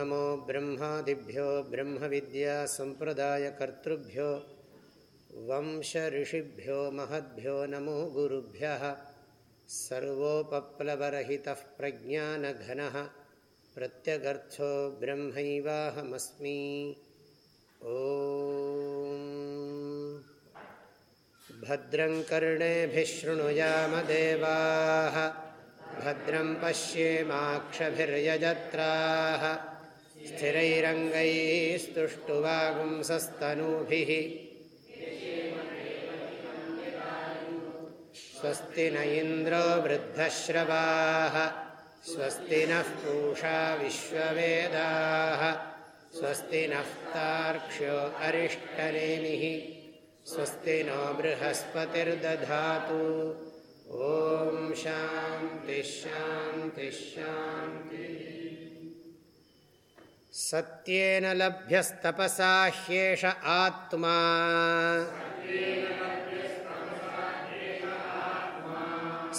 नमो ब्रह्मादिभ्यो ब्रह्मविद्यासम्प्रदायकर्तृभ्यो वंशऋषिभ्यो महद्भ्यो नमो गुरुभ्यः सर्वोपप्लवरहितः प्रज्ञानघनः प्रत्यगर्थो ब्रह्मैवाहमस्मि। ॐ भद्रं कर्णेभिः शृणुयामदेवाः भद्रं पश्येमाक्षभिर्यजत्राः। स्थिरैरङ्गैस्तुष्टुवागुंसस्तनूभिः स्वस्ति न इन्द्रो वृद्धश्रवाः स्वस्ति नः पूषा विश्ववेदाः स्वस्ति नः तार्क्ष्यो अरिष्टनेमिः स्वस्ति नो बृहस्पतिर्दधातु। ॐ शान्तिश्शान्तिश्शान्ति सत्येन लभ्यस्तपसा ह्येष आत्मा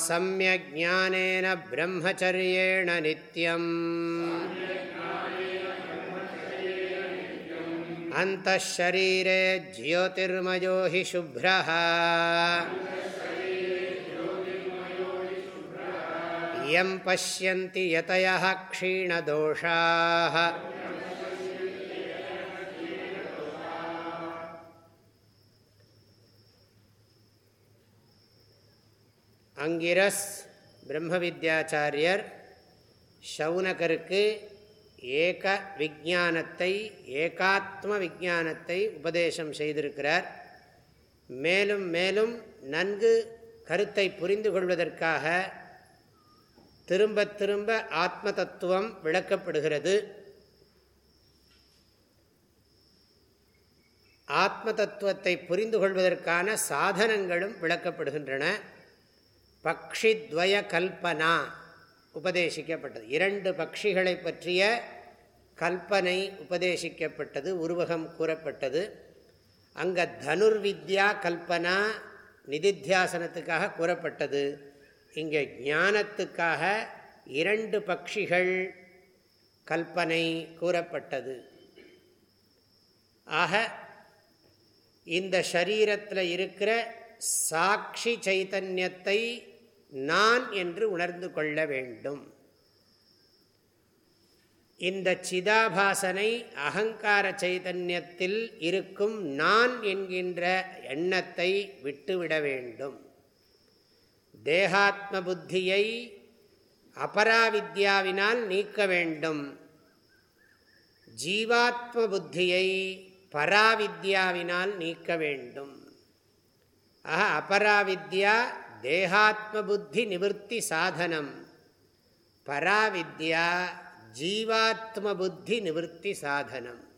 सम्यज्ञानेन ब्रह्मचर्येण नित्यम् अन्तःशरीरे ज्योतिर्मयो हि शुभ्रः यं पश्यन्ति यतयः क्षीणदोषाः அங்கிரஸ் பிரம்ம வித்யாச்சாரியர் ஷவுனகருக்கு ஏக விஜானத்தை ஏகாத்ம விஜானத்தை உபதேசம் செய்திருக்கிறார். மேலும் மேலும் நன்கு கருத்தை புரிந்து கொள்வதற்காக திரும்ப திரும்ப ஆத்ம தத்துவம் விளக்கப்படுகிறது. ஆத்ம தத்துவத்தை புரிந்து கொள்வதற்கான சாதனங்களும் விளக்கப்படுகின்றன. பக்ஷித்வய கல்பனா உபதேசிக்கப்பட்டது. இரண்டு பக்ஷிகளை பற்றிய கல்பனை உபதேசிக்கப்பட்டது உருவகம் கூறப்பட்டது. அங்கே தனுர்வித்யா கல்பனா நிதித்தியாசனத்துக்காக கூறப்பட்டது. இங்கே ஞானத்துக்காக இரண்டு பக்ஷிகள் கல்பனை கூறப்பட்டது. ஆக இந்த சரீரத்தில் இருக்கிற சாட்சி சைத்தன்யத்தை நான் என்று உணர்ந்து கொள்ள வேண்டும். இந்த சிதாபாசனை அகங்கார சைதன்யத்தில் இருக்கும் நான் என்கின்ற எண்ணத்தை விட்டுவிட வேண்டும். தேகாத்ம புத்தியை அபராவித்யாவினால் நீக்க வேண்டும். ஜீவாத்ம புத்தியை பராவித்யாவினால் நீக்க வேண்டும். ஆக அபராவித்யா தேகாத்ம புத்தி நிவர்த்தி சாதனம் பராவித்யா ஜீவாத்ம புத்தி நிவர்த்தி சாதனம்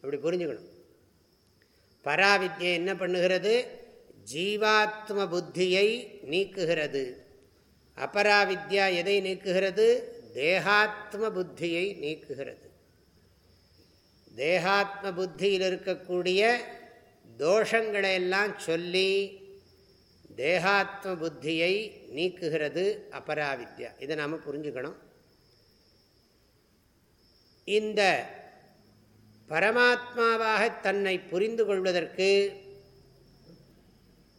அப்படி புரிஞ்சுக்கணும். பராவித்யை என்ன பண்ணுகிறது? ஜீவாத்ம புத்தியை நீக்குகிறது. அபராவித்யா எதை நீக்குகிறது? தேகாத்ம புத்தியை நீக்குகிறது. தேகாத்ம புத்தியில் இருக்கக்கூடிய தோஷங்களை எல்லாம் சொல்லி தேகாத்ம புத்தியை நீக்குகிறது அபராவித்யா. இதை நாம் புரிஞ்சுக்கணும். இந்த பரமாத்மாவாக தன்னை புரிந்து கொள்வதற்கு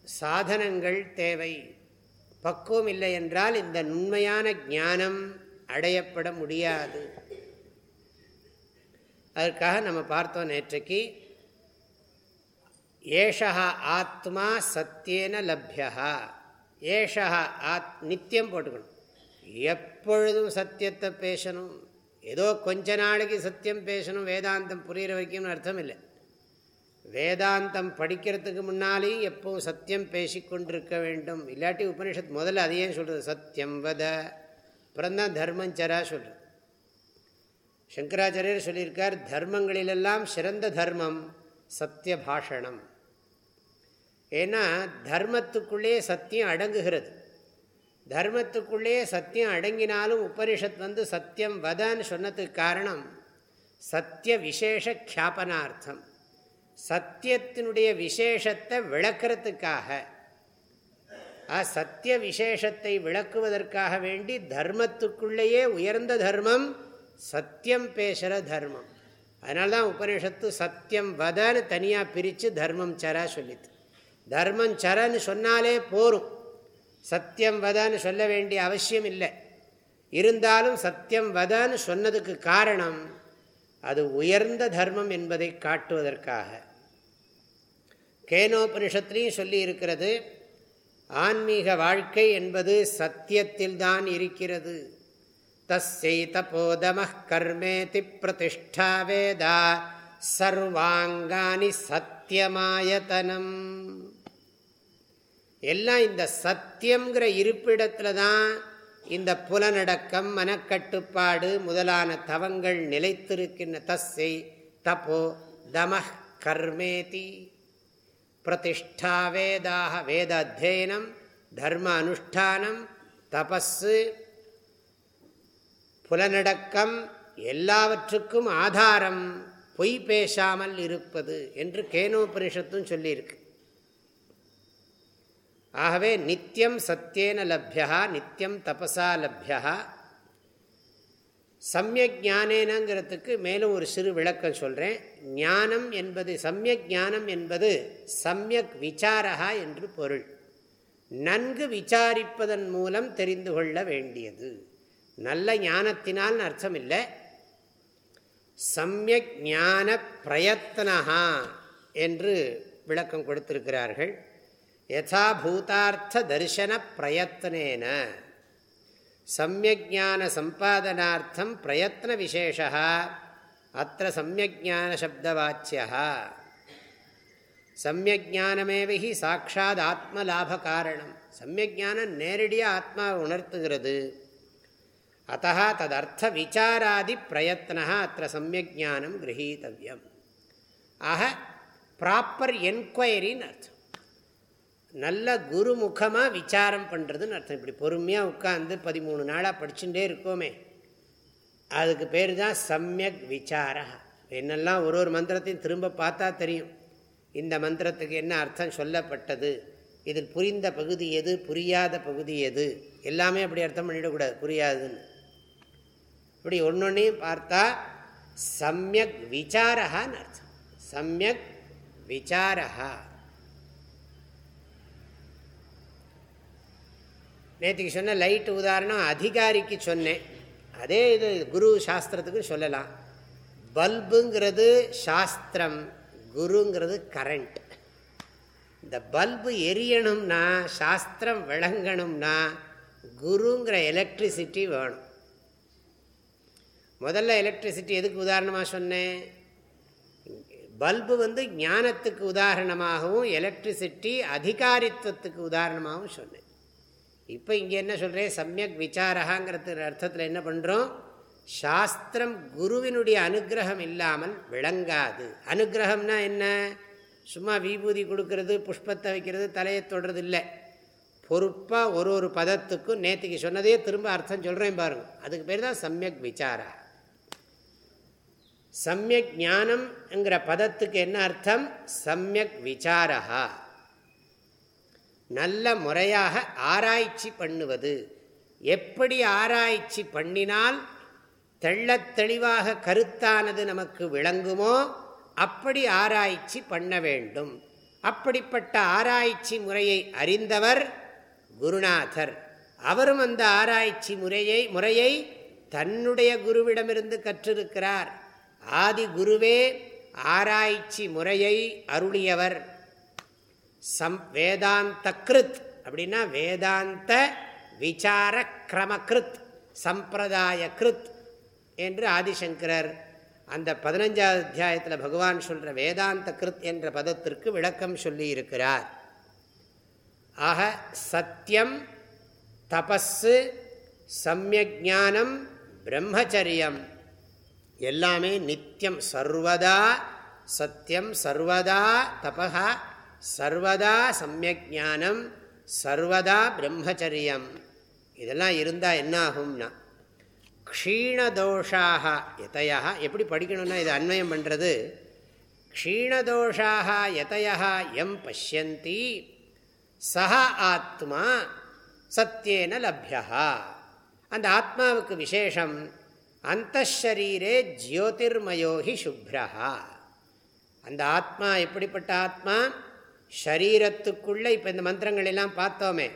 சாதனங்கள் தேவை. பக்குவம் இல்லை என்றால் இந்த நுண்மையான ஞானம் அடையப்பட முடியாது. அதற்காக நம்ம பார்த்தோம் நேற்றைக்கு ஏஷா ஆத்மா சத்தியன லப்யா ஏஷா ஆத் நித்தியம் போட்டுக்கணும். எப்பொழுதும் சத்தியத்தை பேசணும். ஏதோ கொஞ்ச நாளைக்கு சத்தியம் பேசணும் வேதாந்தம் புரிகிற வரைக்கும்னு அர்த்தம் இல்லை வேதாந்தம் படிக்கிறதுக்கு முன்னாலேயும் எப்பவும் சத்தியம் பேசிக்கொண்டிருக்க வேண்டும். இல்லாட்டி உபனிஷத் முதல்ல அதையே சொல்கிறது சத்தியம் வத. அப்புறம்தான் தர்மஞ்சரா சொல்கிறது சங்கராச்சாரியர் சொல்லியிருக்கார் தர்மங்களிலெல்லாம் சிறந்த தர்மம் சத்திய பாஷணம் ஏன்னா தர்மத்துக்குள்ளே சத்தியம் அடங்குகிறது. தர்மத்துக்குள்ளே சத்தியம் அடங்கினாலும் உபனிஷத் வந்து சத்தியம் வதன்னு சொன்னதுக்கு காரணம் சத்திய விசேஷ கியாபனார்த்தம் சத்தியத்தினுடைய விசேஷத்தை விளக்கிறதுக்காக. சத்திய விசேஷத்தை விளக்குவதற்காக வேண்டி தர்மத்துக்குள்ளேயே உயர்ந்த தர்மம் சத்தியம் பேசுகிற தர்மம். அதனால தான் உபனிஷத்து சத்தியம் வதன்னு தனியாக பிரித்து தர்மம் சரா சொல்லிது தர்மம் சரன்னு சொன்னாலே போரும். சத்தியம் வதன்னு சொல்ல வேண்டிய அவசியம் இல்லை. இருந்தாலும் சத்தியம் வதன்னு சொன்னதுக்கு காரணம் அது உயர்ந்த தர்மம் என்பதை காட்டுவதற்காக. கேனோபனிஷத்துலேயும் சொல்லி இருக்கிறது ஆன்மீக வாழ்க்கை என்பது சத்தியத்தில்தான் இருக்கிறது. தஸ்யை தபோதம கர்மேதி பிரதிஷ்டா வேதா சர்வாங்கானி சத்தியமாயத்தனம் எல்லாம் இந்த சத்தியங்கிற இருப்பிடத்துல தான் இந்த புலனடக்கம் மனக்கட்டுப்பாடு முதலான தவங்கள் நிலைத்திருக்கின்ற தஸ்ஸை தப்போ தம கர்மேதி பிரதிஷ்டா வேதாக வேத அத்தியனம் தர்ம அனுஷ்டானம் தபஸு புலனடக்கம் எல்லாவற்றுக்கும் ஆதாரம் பொய் பேசாமல் இருப்பது என்று கேனோபனிஷத்தும் சொல்லியிருக்கு. ஆகவே நித்தியம் சத்தியேன லப்யா நித்தியம் தபசா லப்யா சமயக் ஞானேனங்கிறதுக்கு மேலும் ஒரு சிறு விளக்கம் சொல்கிறேன் ஞானம் என்பது சமயக் ஞானம் என்பது சமயக் விசாரா என்று பொருள். நன்கு விசாரிப்பதன் மூலம் தெரிந்து கொள்ள வேண்டியது. நல்ல ஞானத்தினால் அர்த்தம் இல்லை சமயக் ஞான பிரயத்தனஹா என்று விளக்கம் கொடுத்திருக்கிறார்கள். யதா பூதார்த்த தரிசன பிரயத்தனேன. சமயஜான சம்பாதனார்த்தம் பிரயத்ன விசேஷா அத்த சமயஜான சப்தவாச்சியா சமயஜானமேவ ஹி சாட்சாத் ஆத்மலாப காரணம். சமயஜானம் நேரடியாக ஆத்மாவை உணர்த்துகிறது. அத்த ததர்த்த விசாராதி பிரயத்னா அத்த சமயஜானம் கிரகீத்தவியம் ஆக ப்ராப்பர் என்கொயரின்னு அர்த்தம். நல்ல குருமுகமாக விசாரம் பண்ணுறதுன்னு அர்த்தம். இப்படி பொறுமையாக உட்காந்து பதிமூணு நாளாக படிச்சுட்டே இருக்கோமே. அதுக்கு பேர் தான் சமயக் விசாரா. என்னெல்லாம் ஒரு ஒரு மந்திரத்தையும் திரும்ப பார்த்தா தெரியும். இந்த மந்திரத்துக்கு என்ன அர்த்தம் சொல்லப்பட்டது? இதில் புரிந்த பகுதி எது? புரியாத பகுதி எது? எல்லாமே அப்படி அர்த்தம் பண்ணிடக்கூடாது. புரியாதுன்னு. இப்படி ஒன்றொன்னையும் பார்த்தா சமயக் விசாரகான்னு அர்த்தம். சமயக் விசாரகா நேற்றுக்கு சொன்ன லைட்டு உதாரணம் அதிகாரிக்கு சொன்னேன். அதே இது குரு சாஸ்திரத்துக்கு சொல்லலாம். பல்புங்கிறது சாஸ்திரம் குருங்கிறது கரண்ட். இந்த பல்பு எரியணும்னா சாஸ்திரம் விளங்கணும்னா குருங்கிற எலக்ட்ரிசிட்டி வேணும். முதல்ல எலக்ட்ரிசிட்டி எதுக்கு உதாரணமாக சொன்னேன்? பல்பு வந்து ஞானத்துக்கு உதாரணமாகவும் எலக்ட்ரிசிட்டி அதிகாரித்துவத்துக்கு உதாரணமாகவும் சொன்னேன். இப்போ இங்கே என்ன சொல்கிறேன் சமயக் விசாரகாங்கிறது அர்த்தத்தில் என்ன பண்ணுறோம் சாஸ்திரம் குருவினுடைய அனுகிரகம் இல்லாமல் விளங்காது. அனுகிரகம்னா என்ன? சும்மா விபூதி கொடுக்கறது புஷ்பத்தை வைக்கிறது தலையை தொடுறது இல்லை பொறுப்பாக ஒரு ஒரு பதத்துக்கும் நேற்றுக்கு சொன்னதே திரும்ப அர்த்தம் சொல்கிறேன் பாருங்கள் அதுக்கு பேர் தான் சமயக் விசாரா. சமயக் ஞானம்ங்கிற பதத்துக்கு என்ன அர்த்தம்? சமயக் விசாரா நல்ல முறையாக ஆராய்ச்சி பண்ணுவது. எப்படி ஆராய்ச்சி பண்ணினால் தெள்ளத் தெளிவாக கருத்தானது நமக்கு விளங்குமோ அப்படி ஆராய்ச்சி பண்ண வேண்டும். அப்படிப்பட்ட ஆராய்ச்சி முறையை அறிந்தவர் குருநாதர். அவரும் அந்த ஆராய்ச்சி முறையை முறையை தன்னுடைய குருவிடமிருந்து கற்றிருக்கிறார். ஆதி குருவே ஆராய்ச்சி முறையை அருளியவர். சம் வேதாந்த கிருத் அப்படின்னா வேதாந்த விசார கிரமகிருத் சம்பிரதாய கிருத் என்று ஆதிசங்கரர் அந்த பதினஞ்சாவது அத்தியாயத்தில் பகவான் சொல்கிற வேதாந்த கிருத் என்ற பதத்திற்கு விளக்கம் சொல்லியிருக்கிறார். ஆக சத்தியம் தபஸு சமயஜானம் பிரம்மச்சரியம். எல்லாமே நித்தியம் சர்வதா சத்தியம் சர்வதா தபா சர்வதா சமயக் ஞானம் சர்வதா பிரம்மச்சரியம். இதெல்லாம் இருந்தால் என்ன ஆகும்னா க்ஷீணதோஷாக எதையா எப்படி படிக்கணும்னா இது அன்வயம் பண்ணுறது க்ஷீணதோஷாக எதையா எம் பசியந்தி சஹ ஆத்மா சத்தியேன லப்யா அந்த ஆத்மாவுக்கு விசேஷம் அந்த ஷரீரே ஜோதிர்மயோகி சுப்ரஹா. அந்த ஆத்மா எப்படிப்பட்ட ஆத்மா? ஷரீரத்துக்குள்ளே இப்போ இந்த மந்திரங்கள் எல்லாம் பார்த்தோமே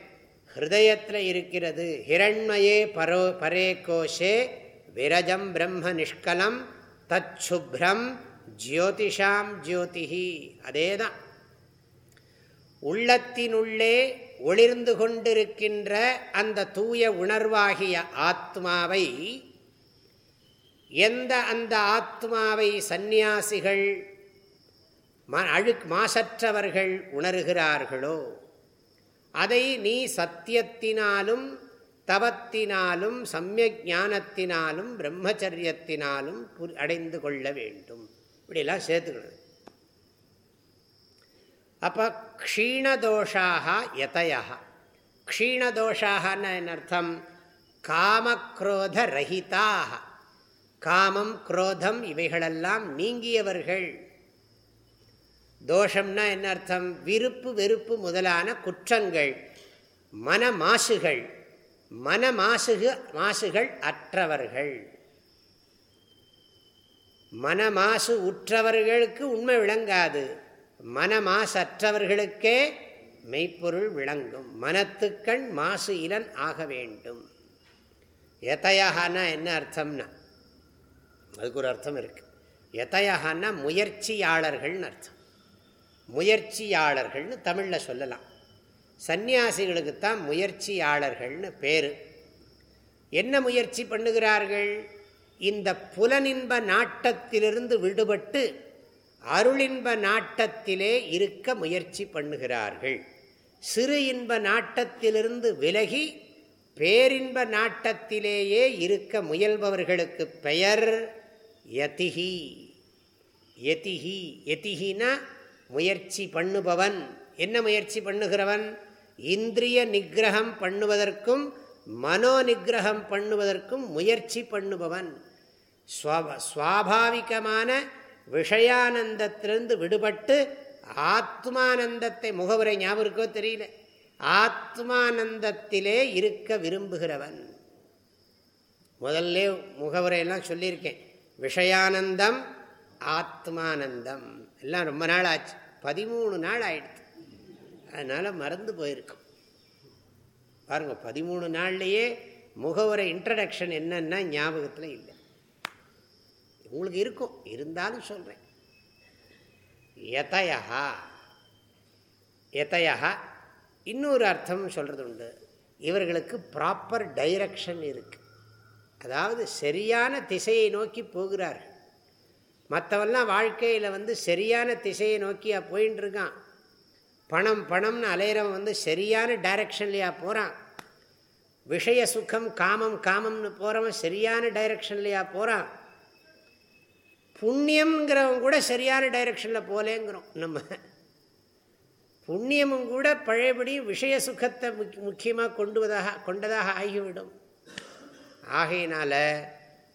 ஹிருதயத்தில் இருக்கிறது. ஹிரண்மயே பரோ பரே கோஷே விரஜம் பிரம்ம நிஷ்கலம் தச்சுப்ரம் ஜோதிஷாம் ஜோதிஹி அதே தான் உள்ளத்தினுள்ளே ஒளிர்ந்து கொண்டிருக்கின்ற அந்த தூய உணர்வாகிய ஆத்மாவை எந்த அந்த ஆத்மாவை சந்நியாசிகள் அழு மாசற்றவர்கள் உணர்கிறார்களோ அதை நீ சத்தியத்தினாலும் தவத்தினாலும் சமயக் ஞானத்தினாலும் பிரம்மச்சரியத்தினாலும் அடைந்து கொள்ள வேண்டும். இப்படிலாம் சேர்த்துக்கணும். அப்போ க்ஷீணதோஷாக யதயா. க்ஷீணதோஷாகன்னு அர்த்தம்? காமக்ரோத ரஹிதாக. காமம் குரோதம் இவைகளெல்லாம் நீங்கியவர்கள். தோஷம்னா என்ன அர்த்தம்? விருப்பு வெறுப்பு முதலான குற்றங்கள் மன மாசுகள் மன மாசுகு மாசுகள் அற்றவர்கள். மனமாசு உற்றவர்களுக்கு உண்மை விளங்காது. மனமாசற்றவர்களுக்கே மெய்ப்பொருள் விளங்கும். மனத்துக்கண் மாசு இலன் ஆக வேண்டும். எதையாகனா என்ன அர்த்தம்னா அதுக்கு ஒரு அர்த்தம் இருக்குது எதையகான்னா முயற்சியாளர்கள்னு அர்த்தம். முயற்சியாளர்கள்னு தமிழில் சொல்லலாம். சந்நியாசிகளுக்கு தான் முயற்சியாளர்கள்னு பேர். என்ன முயற்சி பண்ணுகிறார்கள்? இந்த புலனின்ப நாட்டத்திலிருந்து விடுபட்டு அருளின்ப நாட்டத்திலே இருக்க முயற்சி பண்ணுகிறார்கள். சிறு இன்ப நாட்டத்திலிருந்து விலகி பேரின்ப நாட்டத்திலேயே இருக்க முயல்பவர்களுக்கு பெயர் யதிஹி. யதிஹி யதிஹினா முயற்சி பண்ணுபவன். என்ன முயற்சி பண்ணுகிறவன்? இந்திரிய நிகிரகம் பண்ணுவதற்கும் மனோ நிகிரகம் பண்ணுவதற்கும் முயற்சி பண்ணுபவன். சுவாபாவிகமான விஷயானந்தத்திலிருந்து விடுபட்டு ஆத்மானந்தத்தை முகவுரை ஞாபகம் இருக்கோ தெரியல. ஆத்மானந்தத்திலே இருக்க விரும்புகிறவன். முதல்ல முகவுரையெல்லாம் சொல்லியிருக்கேன். விஷயானந்தம் ஆத்மானந்தம். எல்லாம் ரொம்ப நாள் ஆச்சு பதிமூணு நாள் ஆயிடுச்சு. அதனால் மறந்து போயிருக்கும். பாருங்கள் பதிமூணு நாள்லேயே முகவரை இன்ட்ரடக்ஷன் என்னன்னா ஞாபகத்தில் இல்லை. உங்களுக்கு இருக்கும். இருந்தாலும் சொல்கிறேன் எதையா எதையா இன்னொரு அர்த்தம் சொல்கிறது உண்டு இவர்களுக்கு ப்ராப்பர் டைரக்ஷன் இருக்குது அதாவது சரியான திசையை நோக்கி போகிறார்கள். மற்றவெல்லாம் வாழ்க்கையில் வந்து சரியான திசையை நோக்கியா போயின்னு இருக்கான் பணம் பணம்னு அலையிறவன் வந்து சரியான டைரக்ஷன்லையா போகிறான் விஷய சுகம் காமம் காமம்னு போகிறவன் சரியான டைரக்ஷன்லையா போகிறான் புண்ணியம்ங்கிறவன் கூட சரியான டைரக்ஷனில் போலேங்கிறோம் நம்ம. புண்ணியமும் கூட பழையபடி விஷய சுகத்தை முக்கியமாக கொண்டுவதாக கொண்டதாக ஆகிவிடும். ஆகையினால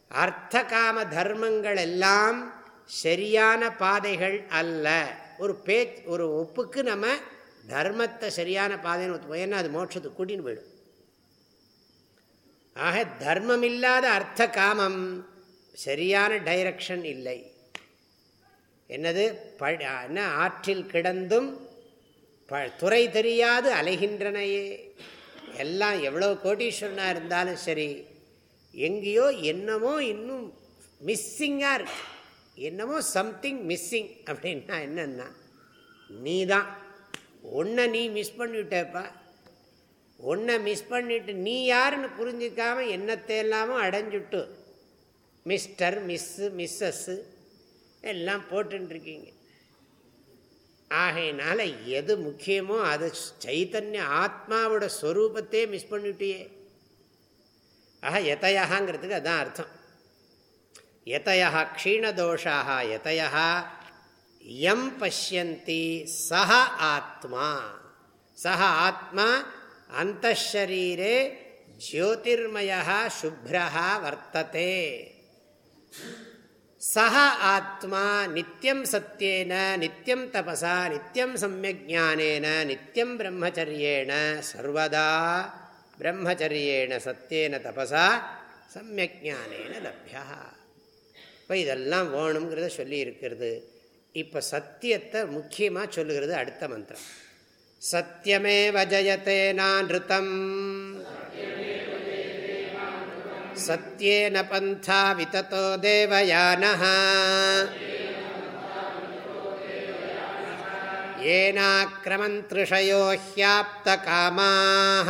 அர்த்த காம தர்மங்கள் எல்லாம் சரியான பாதைகள் அல்ல. ஒரு பேச் ஒரு ஒப்புக்கு நம்ம தர்மத்தை சரியான பாதைன்னு ஒத்து ஏன்னா அது மோட்சத்துக்கு கூட்டின்னு போயிடும். ஆக தர்மம் இல்லாத அர்த்த காமம் சரியான டைரக்ஷன் இல்லை. என்னது? என்ன? ஆற்றில் கிடந்தும் ப துறை தெரியாது அலைகின்றனையே. எல்லாம் எவ்வளோ கோட்டீஸ்வரனாக இருந்தாலும் சரி எங்கேயோ என்னமோ இன்னும் மிஸ்ஸிங்காக இருக்கு. என்னமோ சம்திங் மிஸ்ஸிங் அப்படின்னா என்னன்னா நீ தான் ஒன்றை நீ மிஸ் பண்ணிவிட்டப்பா. ஒன்றை மிஸ் பண்ணிட்டு நீ யாருன்னு புரிஞ்சிக்காம என்னத்தை எல்லாமும் அடைஞ்சுட்டு மிஸ்டர் மிஸ்ஸு மிஸ்ஸஸ்ஸு எல்லாம் போட்டுருக்கீங்க ஆகையினால எது முக்கியமோ அது சைத்தன்ய ஆத்மாவோட ஸ்வரூபத்தையே மிஸ் பண்ணிட்டியே. ஆஹா எத்தையாங்கிறதுக்கு அதுதான் அர்த்தம். எதையா க்ஷீணதோஷாக எதையா எம் பசியந்தி சஹ ஆத்மா. சஹ ஆத்மா அந்த ஷரீரே ஜோதிர்மய சுப்ரா வர்த்ததே. சஹ ஆத்மா நித்தியம் சத்தியேன நித்தியம் தபசா நித்தியம் சமயஜானேன நித்தியம் பிரம்மச்சரியேன சர்வதா பிரம்மச்சரியேன சத்தியேன தபசா சமயக் ஞானேன லப்யா இப்போ இதெல்லாம் வேணுங்கிறத சொல்லி இருக்கிறது இப்போ சத்தியத்தை முக்கியமாக சொல்லுகிறது அடுத்த மந்திரம் சத்தியமே வஜயத்தே நான்ருத்தம் சத்யேன பந்தா விதத்தோ தேவயானः येनाक्रमन्त्रिषयो ह्याप्तकामाः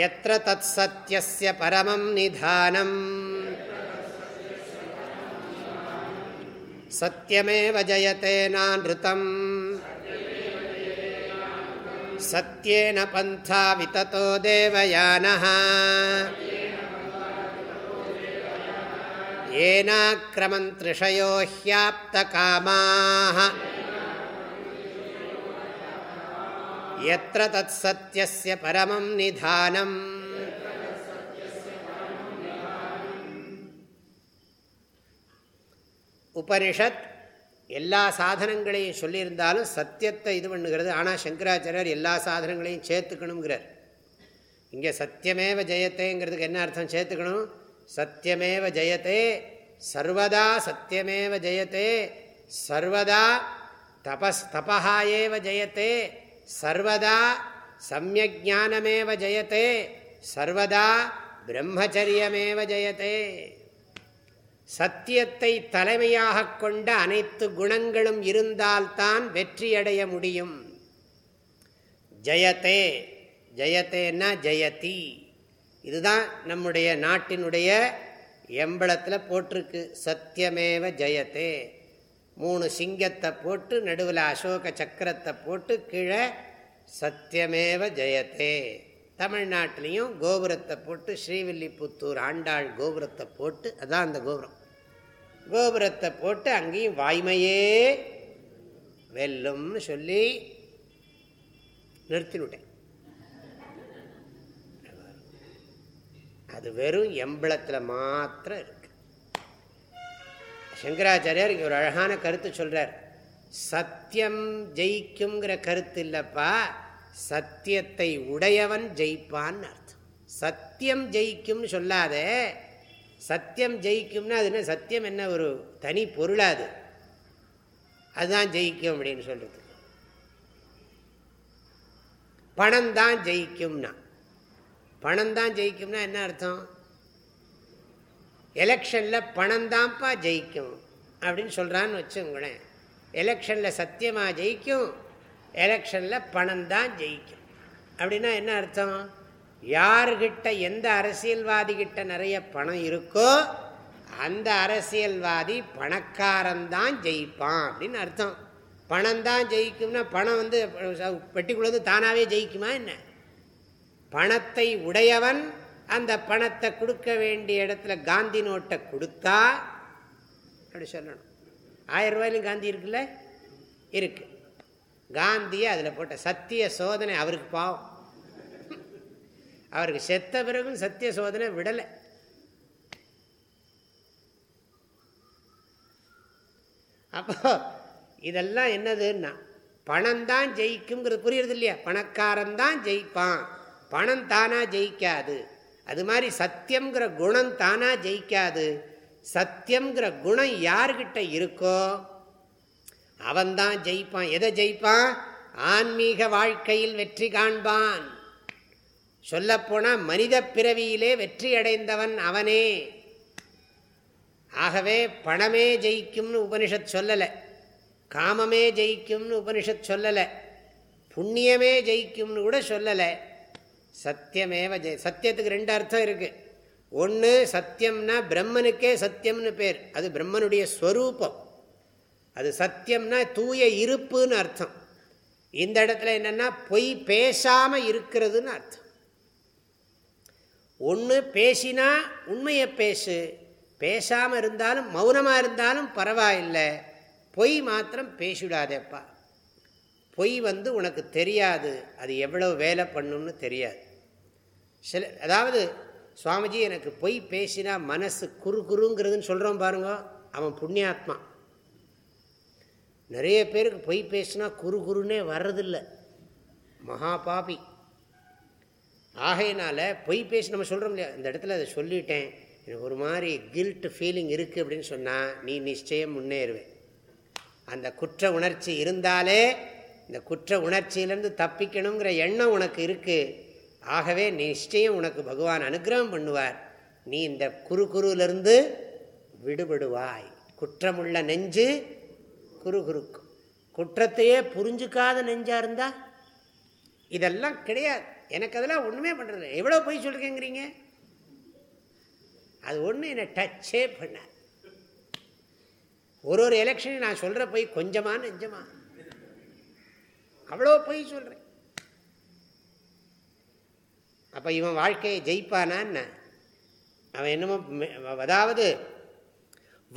यत्र तत्सत्यस्य परमं निधानम् सत्यमेव जयते नानृतम् सत्येन पन्था विततो देवयानः येनाक्रमन्त्रिषयो ह्याप्तकामाः यत्र तत्सत्यस्य परमं निधानम् உபனிஷத் எல்லா சாதனங்களையும் சொல்லியிருந்தாலும் சத்தியத்தை இது பண்ணுகிறது ஆனால் சங்கராச்சாரியர் எல்லா சாதனங்களையும் சேர்த்துக்கணுங்கிறார் இங்கே சத்தியமேவ ஜெயத்தேங்கிறதுக்கு என்ன அர்த்தம் சேர்த்துக்கணும் சத்தியமேவ ஜெயத்தே சர்வதா சத்தியமேவ ஜெயத்தே சர்வதா தபஸ் தபா ஏவ ஜெயத்தே சர்வதா சமயஜானமேவ ஜெயத்தே சர்வதா பிரம்மச்சரியமேவ ஜெயத்தே. சத்தியத்தை தலைமையாக கொண்ட அனைத்து குணங்களும் இருந்தால்தான் வெற்றியடைய முடியும். ஜெயத்தே ஜெயத்தேன்னா ஜெயதி இதுதான் நம்முடைய நாட்டினுடைய எம்பளத்தில் போட்டிருக்கு. சத்தியமேவ ஜெயத்தே. மூணு சிங்கத்தை போட்டு நடுவில் அசோக சக்கரத்தை போட்டு கீழே சத்தியமேவ ஜெயத்தே. தமிழ்நாட்டிலையும் கோபுரத்தை போட்டு ஸ்ரீவில்லிபுத்தூர் ஆண்டாள் கோபுரத்தை போட்டு அதான் அந்த கோபுரம். கோபுரத்தை போட்டு அங்கேயும் வாய்மையே வெல்லும்னு சொல்லி நிறுத்திவிட்டேன் அது வெறும் எம்பளத்தில் மாத்திரம் இருக்கு. சங்கராச்சாரியார் இங்கே ஒரு அழகான கருத்து சொல்கிறார் சத்தியம் ஜெயிக்குங்கிற கருத்து இல்லைப்பா. சத்தியத்தை உடையவன் ஜெயிப்பான்னு அர்த்தம். சத்தியம் ஜெயிக்கும்னு சொல்லாத. சத்தியம் ஜெயிக்கும்னா அது என்ன? சத்தியம் என்ன? ஒரு தனி பொருளாது அதுதான் ஜெயிக்கும் அப்படின்னு சொல்கிறது பணம் தான் ஜெயிக்கும்னா. பணம் தான் ஜெயிக்கும்னா என்ன அர்த்தம்? எலெக்ஷனில் பணம் தான்ப்பா ஜெயிக்கும். அப்படின்னு சொல்கிறான்னு வச்சுங்களேன் எலெக்ஷனில் சத்தியமாக ஜெயிக்கும். எலெக்ஷனில் பணம் தான் ஜெயிக்கும். அப்படின்னா என்ன அர்த்தம்? யாருக்கிட்ட எந்த அரசியல்வாதிகிட்ட நிறைய பணம் இருக்கோ அந்த அரசியல்வாதி பணக்காரன்தான் ஜெயிப்பான் அப்படின்னு அர்த்தம். பணம் தான் ஜெயிக்கும்னா பணம் வந்து பெட்டிக்குள்ளது வந்து தானாகவே ஜெயிக்குமா என்ன? பணத்தை உடையவன் அந்த பணத்தை கொடுக்க வேண்டிய இடத்துல காந்தி நோட்டை கொடுத்தா அப்படி சொல்லணும். ஆயிரம் ரூபாயிலும் காந்தி இருக்குல்ல? இருக்கு. காந்தியை அதில் போட்ட சத்திய சோதனை அவருக்கு பாவம். அவருக்கு செத்த பிறகும் சத்திய சோதனை விடலை. அப்போ இதெல்லாம் என்னதுன்னா பணம் தான் ஜெயிக்குங்கிறது புரியுறது இல்லையா? பணக்காரன் தான் ஜெயிப்பான். பணம் தானா ஜெயிக்காது. அது மாதிரி சத்தியங்கிற குணம் தானா ஜெயிக்காது. சத்தியங்கிற குணம் யார்கிட்ட இருக்கோ அவன்தான் ஜெயிப்பான். எதை ஜெயிப்பான்? ஆன்மீக வாழ்க்கையில் வெற்றி காண்பான். சொல்லப்போனால் மனித பிறவியிலே வெற்றி அடைந்தவன் அவனே. ஆகவே பணமே ஜெயிக்கும்னு உபனிஷத் சொல்லலை. காமமே ஜெயிக்கும்னு உபனிஷத் சொல்லலை. புண்ணியமே ஜெயிக்கும்னு கூட சொல்லலை. சத்தியமேவ ஜெய சத்தியத்துக்கு ரெண்டு அர்த்தம் இருக்குது ஒன்று சத்தியம்னா பிரம்மனுக்கே சத்தியம்னு பேர். அது பிரம்மனுடைய ஸ்வரூபம். அது சத்தியம்னா தூய இருப்புன்னு அர்த்தம். இந்த இடத்துல என்னென்னா பொய் பேசாமல் இருக்கிறதுன்னு அர்த்தம். ஒன்று பேசினா உண்மையை பேசு. பேசாமல் இருந்தாலும் மௌனமாக இருந்தாலும் பரவாயில்லை. பொய் மாத்திரம் பேசிவிடாதேப்பா. பொய் வந்து உனக்கு தெரியாது. அது எவ்வளோ வேலை பண்ணுன்னு தெரியாது. சில அதாவது சுவாமிஜி எனக்கு பொய் பேசினா மனசு குறு குறுங்கிறதுன்னு சொல்கிறோம் பாருங்க. அவன் புண்ணியாத்மா. நிறைய பேருக்கு பொய் பேசினா குறு குறுன்னே வர்றதில்லை. மகா பாபி ஆகையினால பொய் பேசி நம்ம சொல்கிறோம் இல்லையா? இந்த இடத்துல அதை சொல்லிட்டேன். எனக்கு ஒரு மாதிரி கில்ட் ஃபீலிங் இருக்குது அப்படின்னு சொன்னால் நீ நிச்சயம் முன்னேறுவேன். அந்த குற்ற உணர்ச்சி இருந்தாலே இந்த குற்ற உணர்ச்சியிலேருந்து தப்பிக்கணுங்கிற எண்ணம் உனக்கு இருக்குது ஆகவே நிச்சயம் உனக்கு பகவான் அனுகிரகம் பண்ணுவார். நீ இந்த குறு குருவிலிருந்து விடுபடுவாய். குற்றமுள்ள நெஞ்சு குறு குறுக்கும் குற்றத்தையே புரிஞ்சுக்காத நெஞ்சாக இருந்தா இதெல்லாம் கிடையாது. எனக்கு அதெல்லாம் ஒன்றுமே பண்ணுறது எவ்வளோ போய் சொல்கிறேங்கிறீங்க அது ஒன்று என்னை டச்சே பண்ண ஒரு ஒரு எலெக்ஷனையும் நான் சொல்கிற போய் கொஞ்சமா நெஞ்சமா? அவ்வளோ பொய் சொல்கிறேன் அப்போ இவன் வாழ்க்கையை ஜெயிப்பானான்னு அவன் என்னமோ அதாவது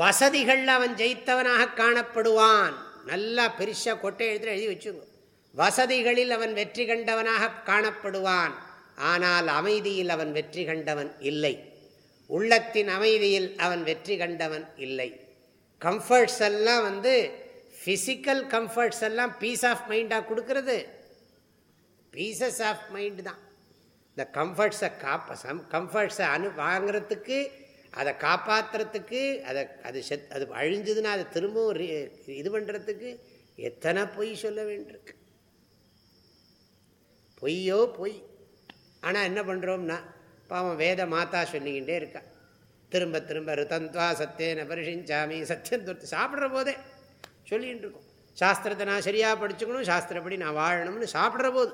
வசதிகளில் அவன் ஜெயித்தவனாக காணப்படுவான். நல்லா பெருசாக கொட்டை எழுதி எழுதி வச்சுங்க. வசதிகளில் அவன் வெற்றி கண்டவனாக காணப்படுவான். ஆனால் அமைதியில் அவன் வெற்றி கண்டவன் இல்லை. உள்ளத்தின் அமைதியில் அவன் வெற்றி கண்டவன் இல்லை. கம்ஃபர்ட்ஸ் எல்லாம் வந்து ஃபிசிக்கல் கம்ஃபர்ட்ஸ் எல்லாம் பீஸ் ஆஃப் மைண்டாக கொடுக்கறது. பீசஸ் ஆஃப் மைண்டு தான். இந்த கம்ஃபர்ட்ஸை காப்ப சம் கம்ஃபர்ட்ஸை அனு வாங்கிறதுக்கு அதை காப்பாற்றுறதுக்கு அதை அது செத் அது அழிஞ்சதுன்னா அதை திரும்பவும் இது பண்ணுறதுக்கு எத்தனை பொய் சொல்ல வேண்டியிருக்கு? பொய்யோ பொய். ஆனால் என்ன பண்ணுறோம்னா பாவம் வேத மாதா சொல்லிக்கிட்டே இருக்கா. திரும்ப திரும்ப ரிதந்த்வா சத்தியன பரிஷிஞ்சாமி சத்தியம் தொத்து சாப்பிட்ற போதே சொல்லிகிட்டு இருக்கோம் சாஸ்திரத்தை நான் சரியாக படிச்சுக்கணும் சாஸ்திரப்படி நான் வாழணும்னு சாப்பிட்ற போது.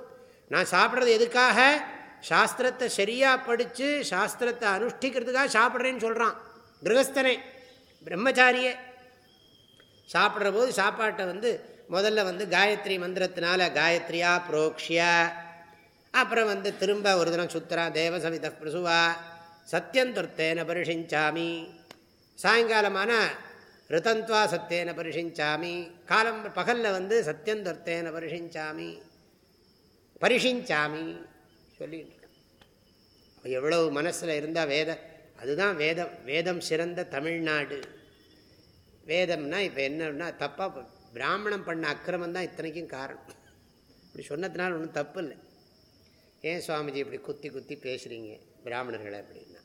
நான் சாப்பிட்றது எதுக்காக? சாஸ்திரத்தை சரியாக படித்து சாஸ்திரத்தை அனுஷ்டிக்கிறதுக்காக சாப்பிட்றேன்னு சொல்கிறான் கிரகஸ்தனே பிரம்மச்சாரியே. சாப்பிட்ற போது சாப்பாட்டை வந்து முதல்ல வந்து காயத்ரி மந்திரத்தினால காயத்ரியா புரோக்ஷியா. அப்புறம் வந்து திரும்ப ஒரு தினம் சுத்தரா தேவசவித பிரசுவா. சத்தியந்தொர்த்தேன பரிஷிஞ்சாமி. சாயங்காலமான ரிதந்த்வா சத்தேன பரிஷிஞ்சாமி. காலம் பகலில் வந்து சத்தியந்தொர்த்தேன பரிஷிஞ்சாமி. பரிஷிஞ்சாமி சொல்லிட்டு எவ்வளவு மனசில் இருந்தால் வேத அதுதான் வேதம் வேதம் சிறந்த தமிழ்நாடு. வேதம்னா இப்போ என்னன்னா தப்பாக பிராமணம் பண்ண அக்கிரமம் தான் இத்தனைக்கும் காரணம். இப்படி சொன்னதுனால ஒன்றும் தப்பு இல்லை. ஏன் சுவாமிஜி இப்படி குத்தி குத்தி பேசுகிறீங்க பிராமணர்களை அப்படின்னா?